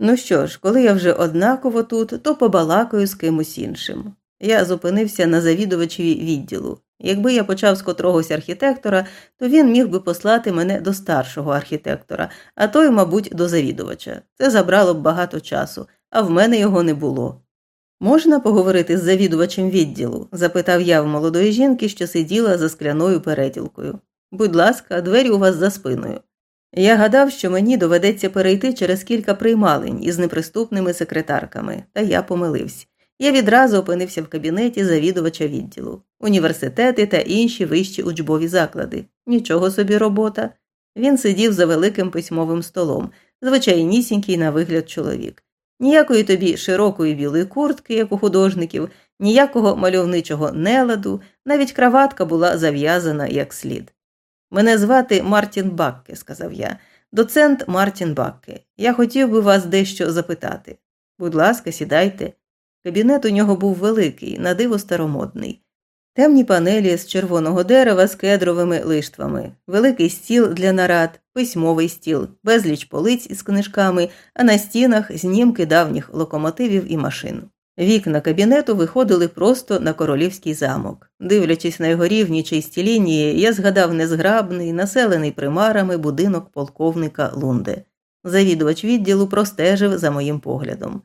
Ну що ж, коли я вже однаково тут, то побалакаю з кимось іншим. Я зупинився на завідувачеві відділу. Якби я почав з котрогось архітектора, то він міг би послати мене до старшого архітектора, а той, мабуть, до завідувача. Це забрало б багато часу, а в мене його не було. Можна поговорити з завідувачем відділу? запитав я в молодої жінки, що сиділа за скляною переділкою. Будь ласка, двері у вас за спиною. Я гадав, що мені доведеться перейти через кілька приймалень із неприступними секретарками, та я помилився. Я відразу опинився в кабінеті завідувача відділу, університети та інші вищі учбові заклади. Нічого собі робота. Він сидів за великим письмовим столом, звичайнісінький на вигляд чоловік. Ніякої тобі широкої білої куртки, як у художників, ніякого мальовничого неладу, навіть краватка була зав'язана як слід. Мене звати Мартін Бакке, сказав я, доцент Мартін Бакке. Я хотів би вас дещо запитати. Будь ласка, сідайте. Кабінет у нього був великий, надиво старомодний. Темні панелі з червоного дерева з кедровими лиштвами, великий стіл для нарад, письмовий стіл, безліч полиць із книжками, а на стінах знімки давніх локомотивів і машин. Вікна кабінету виходили просто на королівський замок. Дивлячись на його рівні чисті лінії, я згадав незграбний, населений примарами будинок полковника Лунде. Завідувач відділу простежив за моїм поглядом.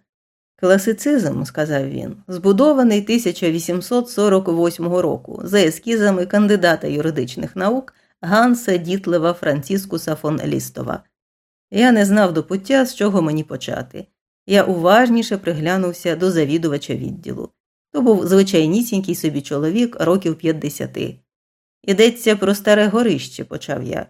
Класицизм, сказав він, збудований 1848 року за ескізами кандидата юридичних наук Ганса Дітлева Францискуса фон Лістова. Я не знав до пуття, з чого мені почати. Я уважніше приглянувся до завідувача відділу. То був звичайнісінький собі чоловік років 50. Ідеться про старе горище, почав я.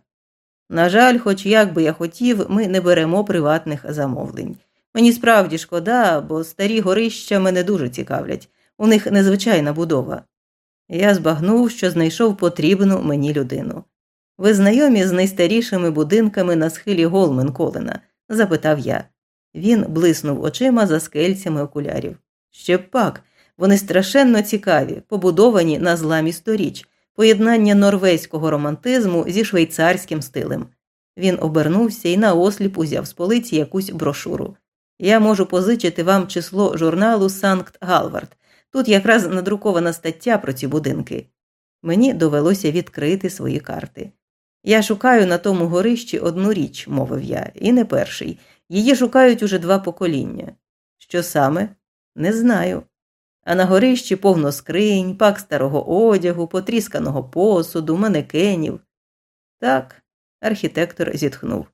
На жаль, хоч як би я хотів, ми не беремо приватних замовлень. Мені справді шкода, бо старі горища мене дуже цікавлять, у них незвичайна будова. Я збагнув, що знайшов потрібну мені людину. Ви знайомі з найстарішими будинками на схилі Голменколлена? запитав я. Він блиснув очима за скельцями окулярів. Ще б пак, вони страшенно цікаві, побудовані на зламі сторіч, поєднання норвезького романтизму зі швейцарським стилем. Він обернувся і наосліп узяв з полиці якусь брошуру. Я можу позичити вам число журналу Санкт Галвард. Тут якраз надрукована стаття про ці будинки. Мені довелося відкрити свої карти. Я шукаю на тому горищі одну річ, мовив я, і не перший. Її шукають уже два покоління. Що саме? Не знаю. А на горищі повно скринь, пак старого одягу, потрісканого посуду, манекенів. Так, архітектор зітхнув.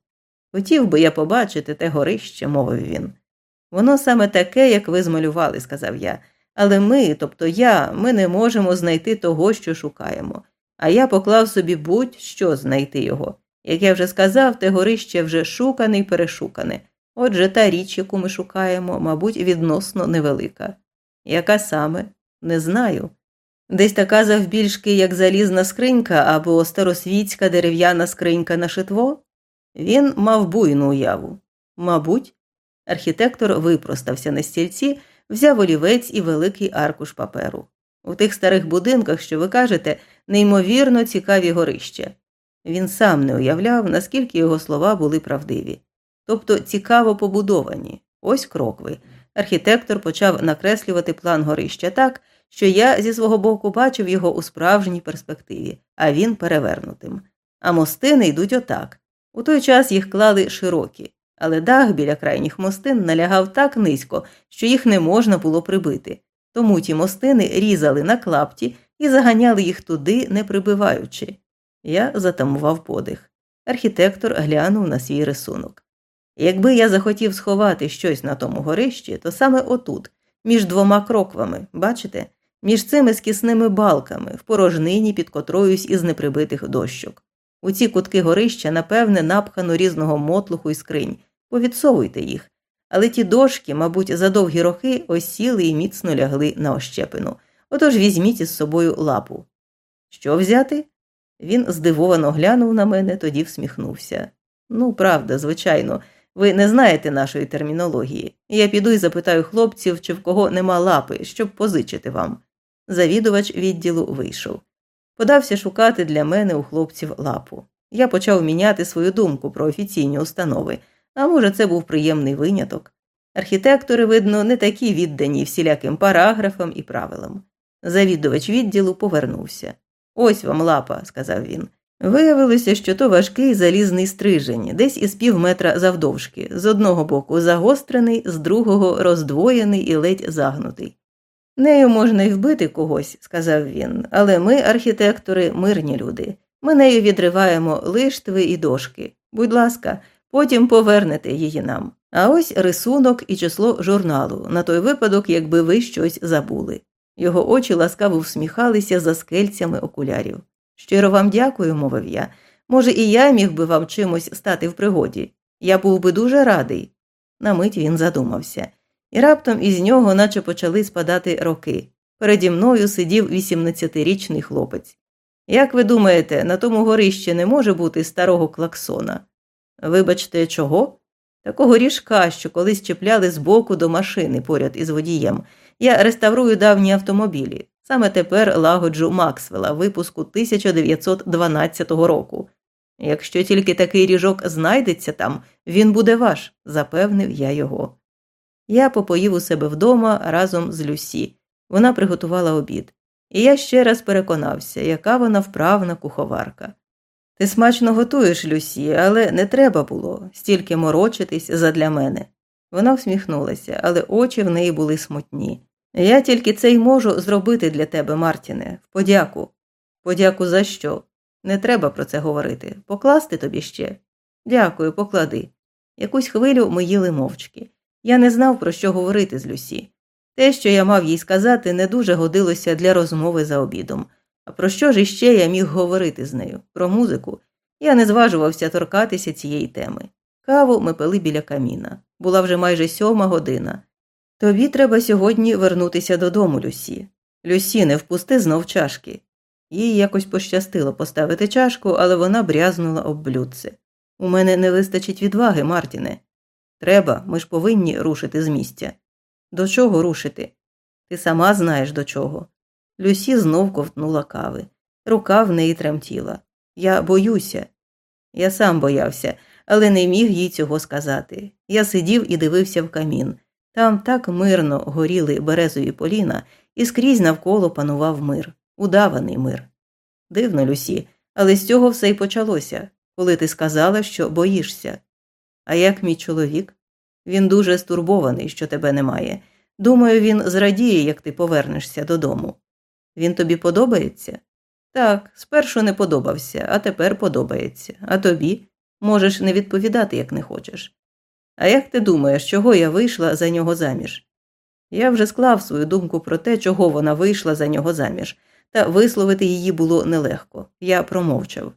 Хотів би я побачити те горище, мовив він. Воно саме таке, як ви змалювали, сказав я. Але ми, тобто я, ми не можемо знайти того, що шукаємо. А я поклав собі будь-що знайти його. Як я вже сказав, те горище вже шукане й перешукане. Отже, та річ, яку ми шукаємо, мабуть, відносно невелика. Яка саме? Не знаю. Десь така завбільшки, як залізна скринька або старосвітська дерев'яна скринька на шитво? Він мав буйну уяву. Мабуть, архітектор випростався на стільці, взяв олівець і великий аркуш паперу. У тих старих будинках, що ви кажете, неймовірно цікаві горища. Він сам не уявляв, наскільки його слова були правдиві. Тобто цікаво побудовані. Ось крокви. Архітектор почав накреслювати план горища так, що я зі свого боку бачив його у справжній перспективі, а він перевернутим. А мостини йдуть отак. У той час їх клали широкі, але дах біля крайніх мостин налягав так низько, що їх не можна було прибити. Тому ті мостини різали на клапті і заганяли їх туди, не прибиваючи. Я затамував подих. Архітектор глянув на свій рисунок. Якби я захотів сховати щось на тому горищі, то саме отут, між двома кроквами, бачите, між цими скісними балками, в порожнині під котроюсь із неприбитих дощок. У ці кутки горища, напевне, напхано різного мотлуху і скринь, повідсовуйте їх. Але ті дошки, мабуть, за довгі роки осіли і міцно лягли на ощепину. Отож візьміть із собою лапу. Що взяти? Він здивовано глянув на мене, тоді всміхнувся. Ну, правда, звичайно, ви не знаєте нашої термінології. Я піду і запитаю хлопців, чи в кого нема лапи, щоб позичити вам. Завідувач відділу вийшов. Подався шукати для мене у хлопців лапу. Я почав міняти свою думку про офіційні установи, а може, це був приємний виняток. Архітектори, видно, не такі віддані всіляким параграфам і правилам. Завідувач відділу повернувся. Ось вам лапа, сказав він. Виявилося, що то важкий залізний стрижень, десь із пів метра завдовжки, з одного боку загострений, з другого роздвоєний і ледь загнутий. Нею можна й вбити когось, сказав він, але ми, архітектори, мирні люди. Ми нею відриваємо лиштви і дошки. Будь ласка, потім повернете її нам. А ось рисунок і число журналу, на той випадок, якби ви щось забули. Його очі ласкаво всміхалися за скельцями окулярів. Щиро вам дякую, мовив я. Може, і я міг би вам чимось стати в пригоді. Я був би дуже радий. На мить він задумався, і раптом із нього наче почали спадати роки. Переді мною сидів 18-річний хлопець. Як ви думаєте, на тому горищі не може бути старого клаксона? Вибачте, чого? Такого ріжка, що колись чіпляли збоку до машини поряд із водієм. Я реставрую давні автомобілі. Саме тепер лагоджу Максвелла випуску 1912 року. Якщо тільки такий ріжок знайдеться там, він буде ваш, запевнив я його. Я попоїв у себе вдома разом з Люсі. Вона приготувала обід. І я ще раз переконався, яка вона вправна куховарка. Ти смачно готуєш, Люсі, але не треба було стільки морочитись задля мене. Вона всміхнулася, але очі в неї були смутні. Я тільки це й можу зробити для тебе, Мартіне, в подяку. Подяку за що? Не треба про це говорити. Покласти тобі ще? Дякую, поклади. Якусь хвилю ми їли мовчки. Я не знав, про що говорити з Люсі. Те, що я мав їй сказати, не дуже годилося для розмови за обідом. А про що ж іще я міг говорити з нею? Про музику? Я не зважувався торкатися цієї теми. Каву ми пили біля каміна. Була вже майже сьома година. Тобі треба сьогодні вернутися додому, Люсі. Люсі, не впусти знов чашки. Їй якось пощастило поставити чашку, але вона брязнула об блюдце. У мене не вистачить відваги, Мартіне. Треба, ми ж повинні рушити з місця. До чого рушити? Ти сама знаєш до чого. Люсі знов ковтнула кави. Рука в неї тремтіла. Я боюся. Я сам боявся, але не міг їй цього сказати. Я сидів і дивився в камін. Там так мирно горіли березові поліна, і скрізь навколо панував мир, удаваний мир. Дивно, Люсі, але з цього все й почалося, коли ти сказала, що боїшся. А як мій чоловік? Він дуже стурбований, що тебе немає. Думаю, він зрадіє, як ти повернешся додому. Він тобі подобається? Так, спершу не подобався, а тепер подобається. А тобі можеш не відповідати, як не хочеш. А як ти думаєш, чого я вийшла за нього заміж? Я вже склав свою думку про те, чого вона вийшла за нього заміж, та висловити її було нелегко. Я промовчав.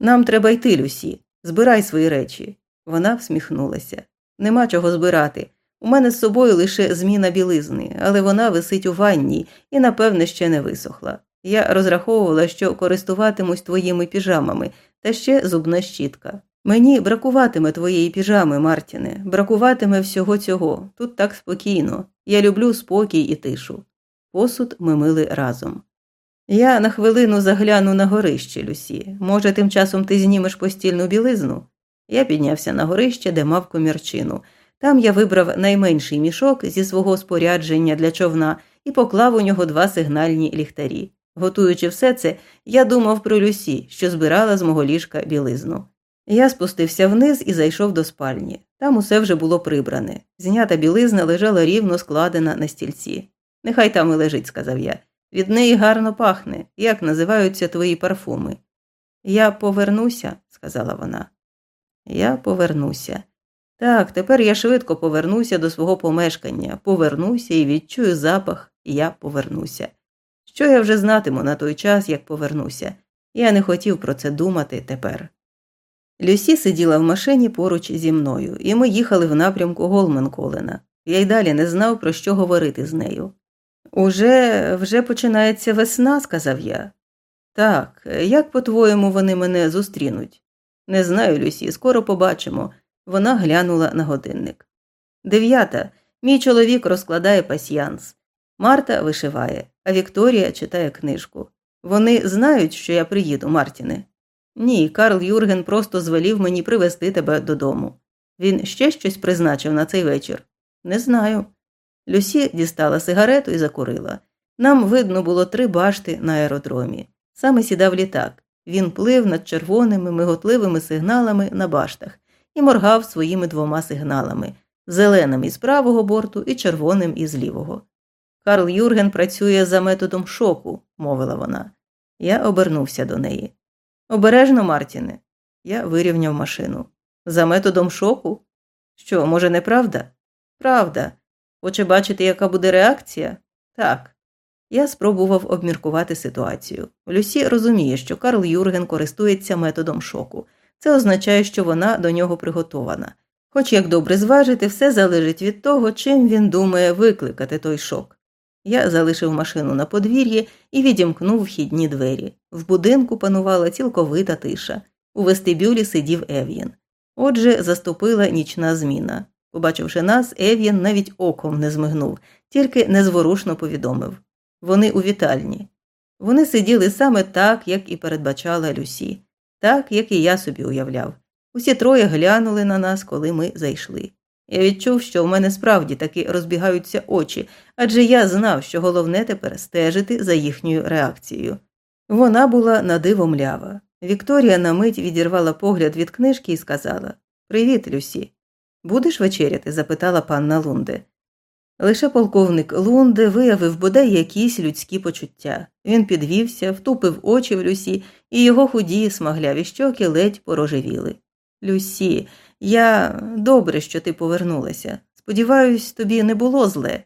Нам треба йти, Люсі, збирай свої речі. Вона всміхнулася. Нема чого збирати. У мене з собою лише зміна білизни, але вона висить у ванні і, напевне, ще не висохла. Я розраховувала, що користуватимусь твоїми піжамами, та ще зубна щітка. Мені бракуватиме твоєї піжами, Мартіне, бракуватиме всього цього. Тут так спокійно. Я люблю спокій і тишу. Посуд ми мили разом. Я на хвилину загляну на горище, Люсі. Може, тим часом ти знімеш постільну білизну? Я піднявся на горище, де мав комірчину. Там я вибрав найменший мішок зі свого спорядження для човна і поклав у нього два сигнальні ліхтарі. Готуючи все це, я думав про Люсі, що збирала з мого ліжка білизну. Я спустився вниз і зайшов до спальні. Там усе вже було прибране. Знята білизна лежала рівно складена на стільці. Нехай там і лежить, сказав я. Від неї гарно пахне, як називаються твої парфуми. Я повернуся, сказала вона. Я повернуся. Так, тепер я швидко повернуся до свого помешкання, повернуся і відчую запах, я повернуся. Що я вже знатиму на той час, як повернуся. Я не хотів про це думати тепер. Люсі сиділа в машині поруч зі мною, і ми їхали в напрямку Голменколена. Я й далі не знав, про що говорити з нею. Уже вже починається весна, сказав я. Так, як, по-твоєму, вони мене зустрінуть? Не знаю, Люсі, скоро побачимо. Вона глянула на годинник. Дев'ята. Мій чоловік розкладає пасьянс. Марта вишиває, а Вікторія читає книжку. Вони знають, що я приїду, Мартіне. Ні, Карл Юрген просто звелів мені привезти тебе додому. Він ще щось призначив на цей вечір? Не знаю. Люсі дістала сигарету і закурила. Нам видно було три башти на аеродромі. Саме сідав літак. Він плив над червоними миготливими сигналами на баштах і моргав своїми двома сигналами зеленим із правого борту і червоним із лівого. Карл Юрген працює за методом шоку, мовила вона. Я обернувся до неї. Обережно, Мартіне. Я вирівняв машину. За методом шоку? Що, може, неправда? Правда. Хоче бачити, яка буде реакція? Так. Я спробував обміркувати ситуацію. Люсі розуміє, що Карл Юрген користується методом шоку. Це означає, що вона до нього приготована. Хоч як добре зважити, все залежить від того, чим він думає викликати той шок. Я залишив машину на подвір'ї і відімкнув вхідні двері. В будинку панувала цілковита тиша. У вестибюлі сидів Ев'єн. Отже, заступила нічна зміна. Побачивши нас, Ев'єн навіть оком не змигнув, тільки незворушно повідомив вони у вітальні. Вони сиділи саме так, як і передбачала Люсі, так, як і я собі уявляв. Усі троє глянули на нас, коли ми зайшли. Я відчув, що в мене справді таки розбігаються очі, адже я знав, що головне тепер стежити за їхньою реакцією. Вона була на диво млява. Вікторія на мить відірвала погляд від книжки і сказала Привіт, Люсі. Будеш вечеряти? запитала панна Лунде. Лише полковник Лунде виявив бодай якісь людські почуття. Він підвівся, втупив очі в Люсі, і його худі, смагляві щоки ледь порожевіли. Люсі, я добре, що ти повернулася. Сподіваюсь, тобі не було зле.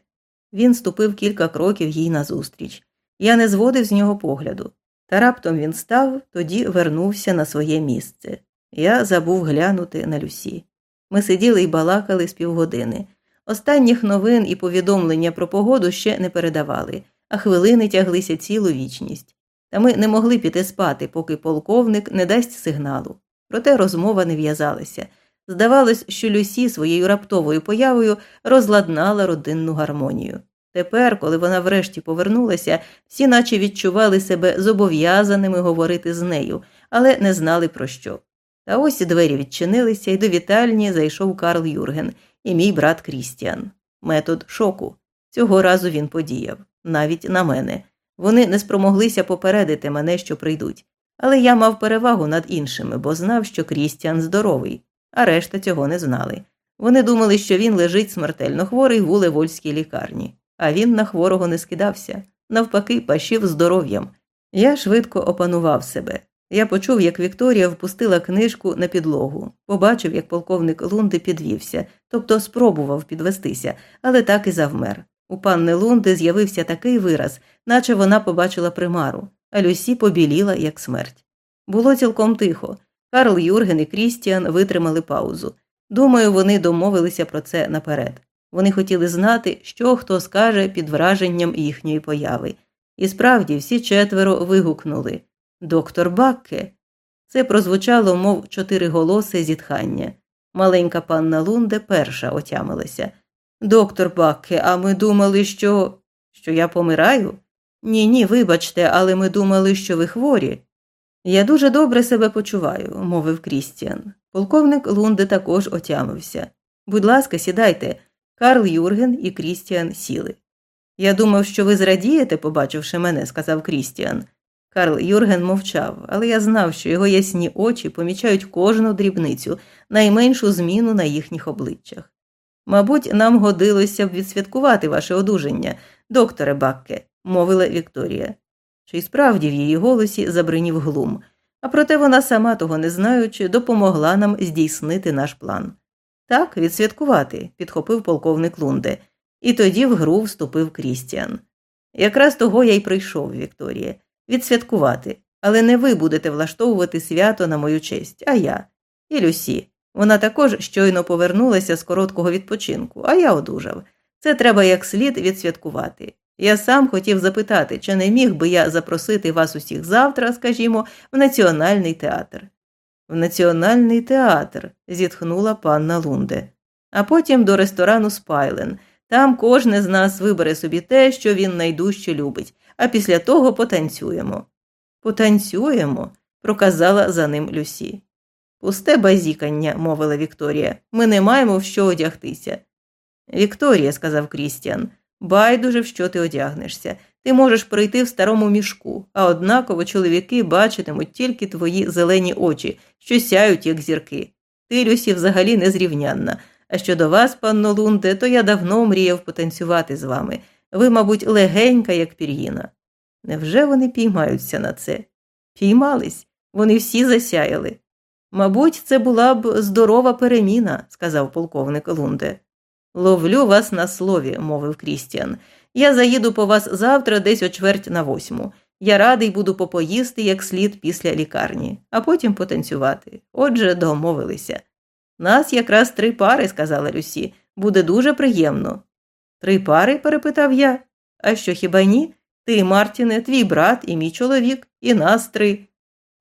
Він ступив кілька кроків їй назустріч. Я не зводив з нього погляду. Та раптом він став, тоді вернувся на своє місце. Я забув глянути на Люсі. Ми сиділи і балакали з півгодини. Останніх новин і повідомлення про погоду ще не передавали, а хвилини тяглися цілу вічність. Та ми не могли піти спати, поки полковник не дасть сигналу. Проте розмова не в'язалася. Здавалось, що Люсі своєю раптовою появою розладнала родинну гармонію. Тепер, коли вона врешті повернулася, всі наче відчували себе зобов'язаними говорити з нею, але не знали про що. Та ось двері відчинилися, і до вітальні зайшов Карл Юрген і мій брат Крістіан. Метод шоку. Цього разу він подіяв, навіть на мене. Вони не спромоглися попередити мене, що прийдуть. Але я мав перевагу над іншими, бо знав, що Крістіан здоровий, а решта цього не знали. Вони думали, що він лежить смертельно хворий в улевольській лікарні, а він на хворого не скидався, навпаки, пашів здоров'ям. Я швидко опанував себе. Я почув, як Вікторія впустила книжку на підлогу, побачив, як полковник Лунди підвівся, тобто спробував підвестися, але так і завмер. У панни Лунди з'явився такий вираз, наче вона побачила примару, а Люсі побіліла, як смерть. Було цілком тихо. Карл Юрген і Крістіан витримали паузу. Думаю, вони домовилися про це наперед. Вони хотіли знати, що хто скаже під враженням їхньої появи. І справді всі четверо вигукнули Доктор Бакке. Це прозвучало, мов чотириголосе зітхання. Маленька панна Лунде перша отямилася. Доктор Бакке, а ми думали, що. що я помираю? Ні, ні, вибачте, але ми думали, що ви хворі. Я дуже добре себе почуваю, мовив Крістіан. Полковник Лунде також отямився. Будь ласка, сідайте. Карл Юрген і Крістіан сіли. Я думав, що ви зрадієте, побачивши мене, сказав Крістіан. Карл Юрген мовчав, але я знав, що його ясні очі помічають кожну дрібницю, найменшу зміну на їхніх обличчях. Мабуть, нам годилося б відсвяткувати ваше одужання, докторе Бакке, мовила Вікторія. Чи й справді в її голосі забринів глум, а проте вона, сама того не знаючи, допомогла нам здійснити наш план. Так, відсвяткувати, підхопив полковник Лунде, і тоді в гру вступив Крістіан. Якраз того я й прийшов, Вікторія відсвяткувати, але не ви будете влаштовувати свято на мою честь, а я. І Люсі. Вона також щойно повернулася з короткого відпочинку, а я одужав. Це треба як слід відсвяткувати. Я сам хотів запитати, чи не міг би я запросити вас усіх завтра, скажімо, в національний театр. В національний театр, зітхнула панна Лунде, а потім до ресторану Спайлен. Там кожне з нас вибере собі те, що він найдужче любить, а після того потанцюємо. Потанцюємо, проказала за ним Люсі. Пусте базікання, мовила Вікторія, ми не маємо в що одягтися. Вікторія, сказав Крістіан, байдуже в що ти одягнешся. Ти можеш пройти в старому мішку, а однаково чоловіки бачитимуть тільки твої зелені очі, що сяють, як зірки. Ти, Люсі, взагалі незрівнянна. А щодо вас, панно Лунде, то я давно мріяв потанцювати з вами. Ви, мабуть, легенька, як пір'їна. Невже вони піймаються на це? Піймались, вони всі засяяли. Мабуть, це була б здорова переміна, сказав полковник Лунде. Ловлю вас на слові, мовив Крістіан. Я заїду по вас завтра десь о чверть на восьму. Я радий буду попоїсти як слід після лікарні, а потім потанцювати. Отже, домовилися. Нас якраз три пари, сказала Люсі. Буде дуже приємно. Три пари? перепитав я. А що хіба ні? Ти, Мартіне, твій брат і мій чоловік, і нас три.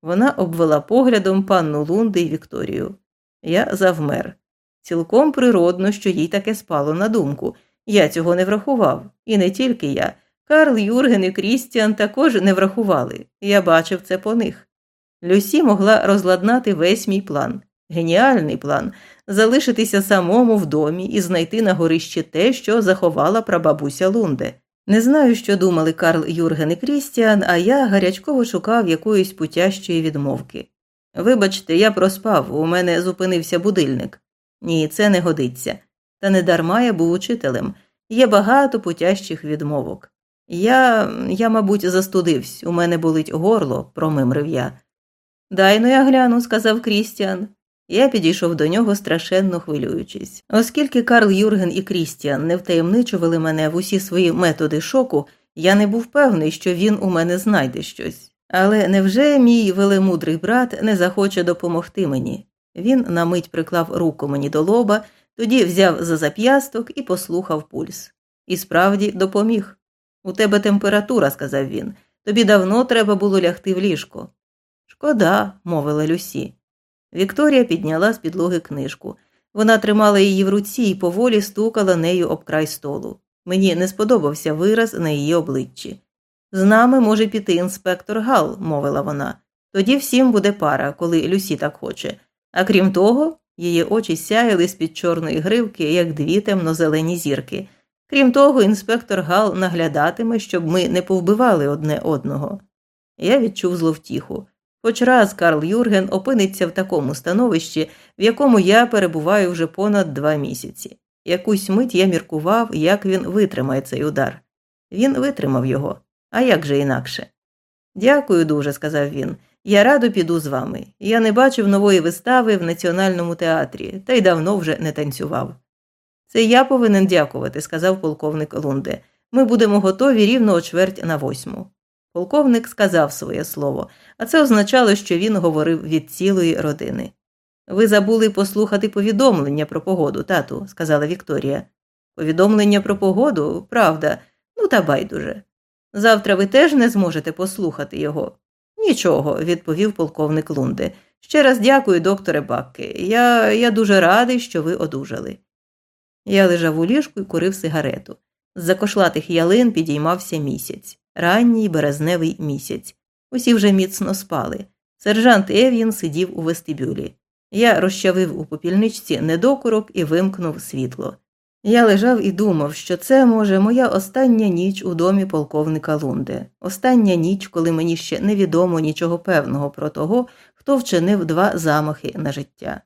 Вона обвела поглядом панну Лунди і Вікторію. Я завмер. Цілком природно, що їй таке спало на думку. Я цього не врахував. І не тільки я. Карл Юрген і Крістіан також не врахували. Я бачив це по них. Люсі могла розладнати весь мій план. Геніальний план залишитися самому в домі і знайти на горищі те, що заховала прабабуся Лунде. Не знаю, що думали Карл Юрген і Крістіан, а я гарячково шукав якоїсь путящої відмовки. Вибачте, я проспав, у мене зупинився будильник. Ні, це не годиться. Та не дарма я був учителем. Є багато путящих відмовок. Я, я, мабуть, застудився, у мене болить горло, промимрив я. Дай ну я гляну, сказав Крістіан. Я підійшов до нього, страшенно хвилюючись. Оскільки Карл Юрген і Крістіан не втаємничували мене в усі свої методи шоку, я не був певний, що він у мене знайде щось. Але невже мій велемудрий брат не захоче допомогти мені? Він на мить приклав руку мені до лоба, тоді взяв за зап'ясток і послухав пульс. І справді допоміг. У тебе температура, сказав він. Тобі давно треба було лягти в ліжко. Шкода, мовила Люсі. Вікторія підняла з підлоги книжку. Вона тримала її в руці і поволі стукала нею об край столу. Мені не сподобався вираз на її обличчі. З нами може піти інспектор Гал, мовила вона. Тоді всім буде пара, коли Люсі так хоче. А крім того, її очі сяяли з під чорної гривки, як дві темно-зелені зірки. Крім того, інспектор Гал наглядатиме, щоб ми не повбивали одне одного. Я відчув зловтіху. Хоч раз Карл Юрген опиниться в такому становищі, в якому я перебуваю вже понад два місяці. Якусь мить я міркував, як він витримає цей удар. Він витримав його, а як же інакше? Дякую дуже, сказав він. Я радо піду з вами. Я не бачив нової вистави в національному театрі, та й давно вже не танцював. Це я повинен дякувати, сказав полковник Лунде. Ми будемо готові рівно о чверть на восьму. Полковник сказав своє слово, а це означало, що він говорив від цілої родини. Ви забули послухати повідомлення про погоду, тату, сказала Вікторія. Повідомлення про погоду, правда, ну та байдуже. Завтра ви теж не зможете послухати його. Нічого, відповів полковник Лунде. Ще раз дякую, докторе Бакке. Я, Я дуже радий, що ви одужали. Я лежав у ліжку і курив сигарету. З закошлатих ялин підіймався місяць, ранній березневий місяць. Усі вже міцно спали. Сержант Евін сидів у вестибюлі. Я розчавив у попільничці недокурок і вимкнув світло. Я лежав і думав, що це, може, моя остання ніч у домі полковника Лунде, остання ніч, коли мені ще невідомо нічого певного про того, хто вчинив два замахи на життя.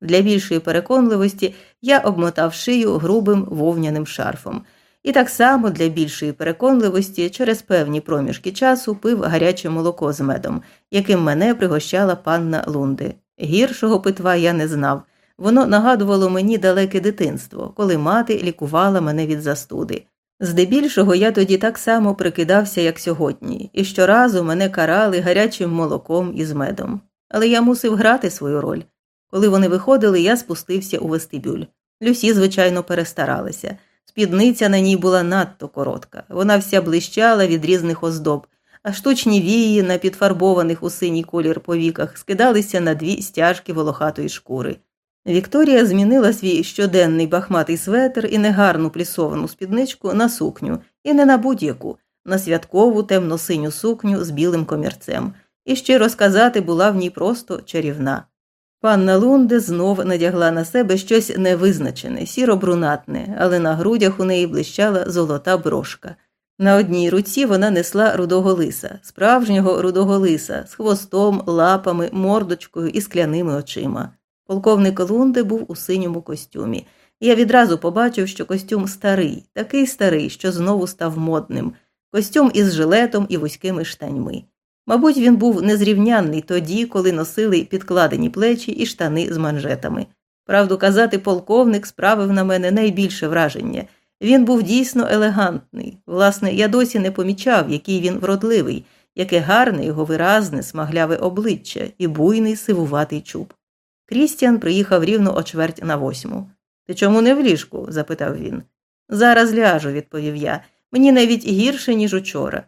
Для більшої переконливості я обмотав шию грубим вовняним шарфом, і так само для більшої переконливості через певні проміжки часу пив гаряче молоко з медом, яким мене пригощала панна Лунди. Гіршого питва я не знав. Воно нагадувало мені далеке дитинство, коли мати лікувала мене від застуди. Здебільшого я тоді так само прикидався, як сьогодні, і щоразу мене карали гарячим молоком із медом. Але я мусив грати свою роль. Коли вони виходили, я спустився у вестибюль. Люсі, звичайно, перестаралася. Спідниця на ній була надто коротка, вона вся блищала від різних оздоб, а штучні вії на підфарбованих у синій колір повіках скидалися на дві стяжки волохатої шкури. Вікторія змінила свій щоденний бахматий светр і негарну плісовану спідничку на сукню, і не на будь-яку, на святкову темно-синю сукню з білим комірцем, і щиро сказати, була в ній просто чарівна. Панна Лунде знов надягла на себе щось невизначене, сіро-брунатне, але на грудях у неї блищала золота брошка. На одній руці вона несла рудого лиса, справжнього рудого лиса, з хвостом, лапами, мордочкою і скляними очима. Полковник Лунде був у синьому костюмі. Я відразу побачив, що костюм старий, такий старий, що знову став модним, костюм із жилетом і вузькими штаньми. Мабуть, він був незрівнянний тоді, коли носили підкладені плечі і штани з манжетами. Правду казати, полковник справив на мене найбільше враження. Він був дійсно елегантний. Власне, я досі не помічав, який він вродливий, яке гарне його виразне, смагляве обличчя і буйний сивуватий чуб. Крістіан приїхав рівно о чверть на восьму. Ти чому не в ліжку? запитав він. Зараз ляжу, відповів я. Мені навіть гірше, ніж учора.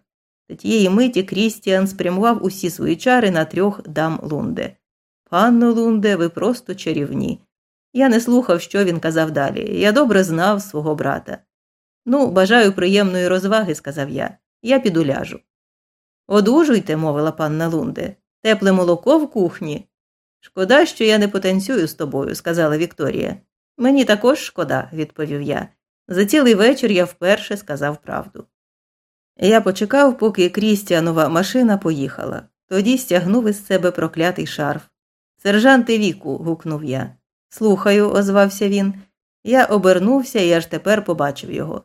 Та тієї миті Крістіан спрямував усі свої чари на трьох дам Лунде. Панно Лунде, ви просто чарівні. Я не слухав, що він казав далі. Я добре знав свого брата. Ну, бажаю приємної розваги, сказав я. Я піду ляжу. Одужуйте, мовила панна Лунде. Тепле молоко в кухні. Шкода, що я не потанцюю з тобою, сказала Вікторія. Мені також шкода, відповів я. За цілий вечір я вперше сказав правду. Я почекав, поки Крістіанова машина поїхала, тоді стягнув із себе проклятий шарф. Сержанти віку. гукнув я. Слухаю, озвався він. Я обернувся і аж тепер побачив його.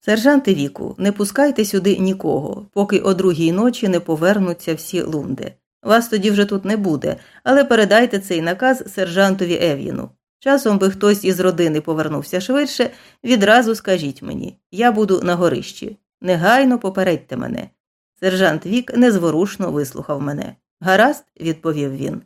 Сержанти віку, не пускайте сюди нікого, поки о другій ночі не повернуться всі лунди. Вас тоді вже тут не буде, але передайте цей наказ сержантові Ев'їну. Часом би хтось із родини повернувся швидше, відразу скажіть мені я буду на горищі. Негайно попередьте мене. Сержант Вік незворушно вислухав мене. Гаразд, відповів він.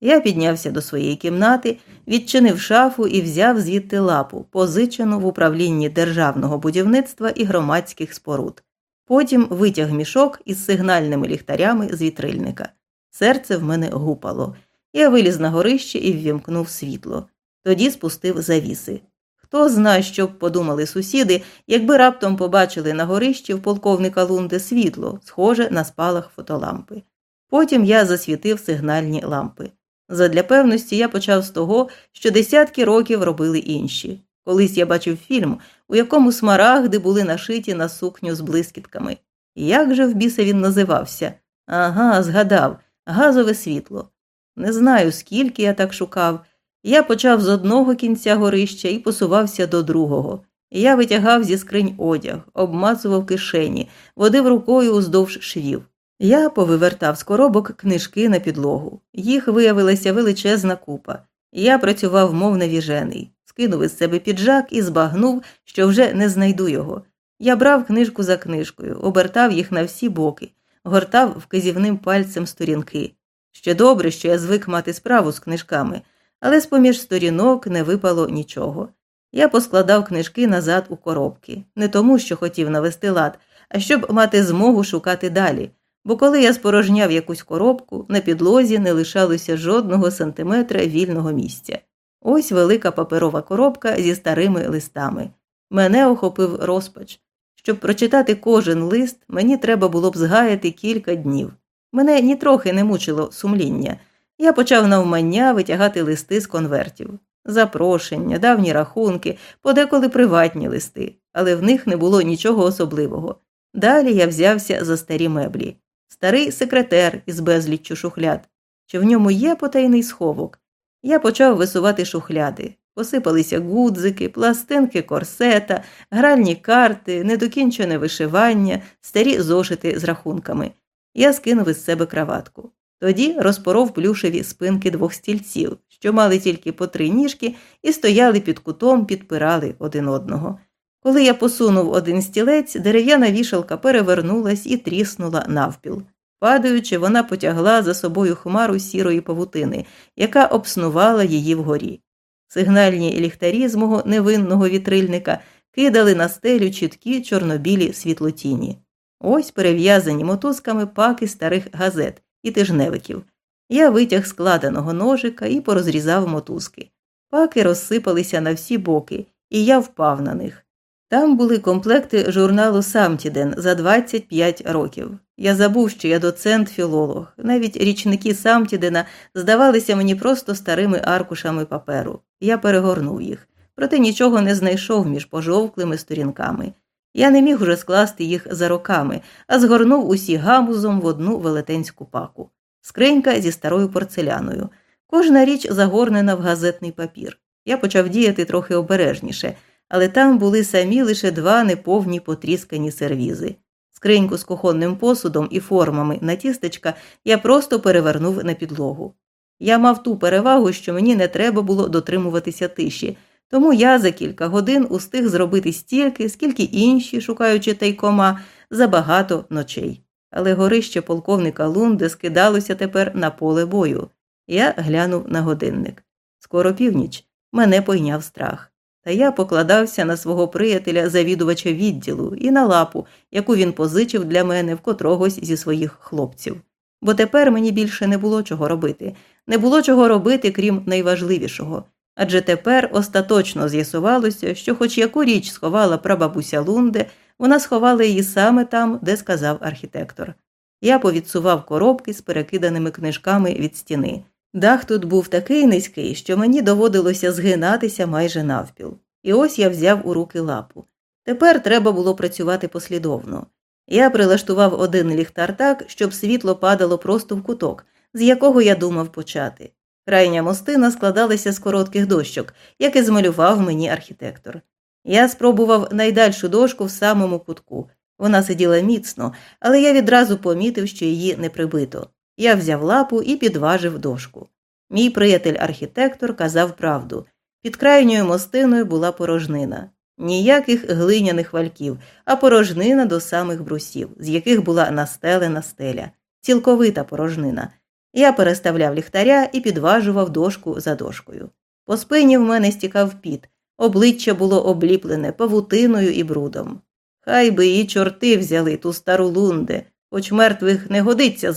Я піднявся до своєї кімнати, відчинив шафу і взяв звідти лапу, позичену в управлінні державного будівництва і громадських споруд. Потім витяг мішок із сигнальними ліхтарями з вітрильника. Серце в мене гупало. Я виліз на горище і ввімкнув світло. Тоді спустив завіси. Хто знає, що б подумали сусіди, якби раптом побачили на горищі в полковника Лунди світло, схоже на спалах фотолампи. Потім я засвітив сигнальні лампи. Задля певності я почав з того, що десятки років робили інші. Колись я бачив фільм, у якому смарагди були нашиті на сукню з блискітками. Як же в біса він називався? Ага, згадав газове світло. Не знаю, скільки я так шукав. Я почав з одного кінця горища і посувався до другого. Я витягав зі скринь одяг, обмацував кишені, водив рукою уздовж швів. Я повивертав з коробок книжки на підлогу. Їх виявилася величезна купа. Я працював, мов навіжений, скинув із себе піджак і збагнув, що вже не знайду його. Я брав книжку за книжкою, обертав їх на всі боки, гортав вказівним пальцем сторінки. Ще добре, що я звик мати справу з книжками, але з поміж сторінок не випало нічого. Я поскладав книжки назад у коробки, не тому, що хотів навести лад, а щоб мати змогу шукати далі бо коли я спорожняв якусь коробку, на підлозі не лишалося жодного сантиметра вільного місця. Ось велика паперова коробка зі старими листами. Мене охопив розпач. Щоб прочитати кожен лист, мені треба було б згаяти кілька днів. Мене нітрохи не мучило сумління. Я почав навмання витягати листи з конвертів. Запрошення, давні рахунки, подеколи приватні листи, але в них не було нічого особливого. Далі я взявся за старі меблі старий секретер із безліччю шухляд, чи в ньому є потайний сховок. Я почав висувати шухляди. Посипалися гудзики, пластинки корсета, гральні карти, недокінчене вишивання, старі зошити з рахунками. Я скинув із себе краватку. Тоді розпоров плюшеві спинки двох стільців, що мали тільки по три ніжки, і стояли під кутом, підпирали один одного. Коли я посунув один стілець, дерев'яна вішалка перевернулась і тріснула навпіл. Падаючи, вона потягла за собою хмару сірої павутини, яка обснувала її вгорі. Сигнальні ліхтарі з мого невинного вітрильника кидали на стелю чіткі чорнобілі світлотіні. Ось перев'язані мотузками паки старих газет і тижневиків. Я витяг складеного ножика і порозрізав мотузки. Паки розсипалися на всі боки, і я впав на них. Там були комплекти журналу Самтіден за 25 років. Я забув, що я доцент філолог. Навіть річники Самтідена здавалися мені просто старими аркушами паперу. Я перегорнув їх, проте нічого не знайшов між пожовклими сторінками. Я не міг уже скласти їх за роками, а згорнув усі гамузом в одну велетенську паку. Скринька зі старою порцеляною. Кожна річ загорнена в газетний папір. Я почав діяти трохи обережніше але там були самі лише два неповні потріскані сервізи. Скриньку з кухонним посудом і формами на тістечка я просто перевернув на підлогу. Я мав ту перевагу, що мені не треба було дотримуватися тиші, тому я за кілька годин устиг зробити стільки, скільки інші, шукаючи тайкома, за багато ночей. Але горище полковника Лунде скидалося тепер на поле бою. Я глянув на годинник. Скоро північ мене пойняв страх. Та я покладався на свого приятеля, завідувача відділу, і на лапу, яку він позичив для мене в котрогось зі своїх хлопців. Бо тепер мені більше не було чого робити, не було чого робити, крім найважливішого. Адже тепер остаточно з'ясувалося, що, хоч яку річ сховала прабабуся Лунде, вона сховала її саме там, де сказав архітектор. Я повідсував коробки з перекиданими книжками від стіни. Дах тут був такий низький, що мені доводилося згинатися майже навпіл. І ось я взяв у руки лапу. Тепер треба було працювати послідовно. Я прилаштував один ліхтар так, щоб світло падало просто в куток, з якого я думав почати. Крайня мостина складалася з коротких дощок, як і змалював мені архітектор. Я спробував найдальшу дошку в самому кутку. Вона сиділа міцно, але я відразу помітив, що її не прибито. Я взяв лапу і підважив дошку. Мій приятель-архітектор казав правду під крайньою мостиною була порожнина. Ніяких глиняних вальків, а порожнина до самих брусів, з яких була настелена стеля, цілковита порожнина. Я переставляв ліхтаря і підважував дошку за дошкою. По спині в мене стікав піт, обличчя було обліплене павутиною і брудом. Хай би і чорти взяли ту стару лунде, хоч мертвих не годиться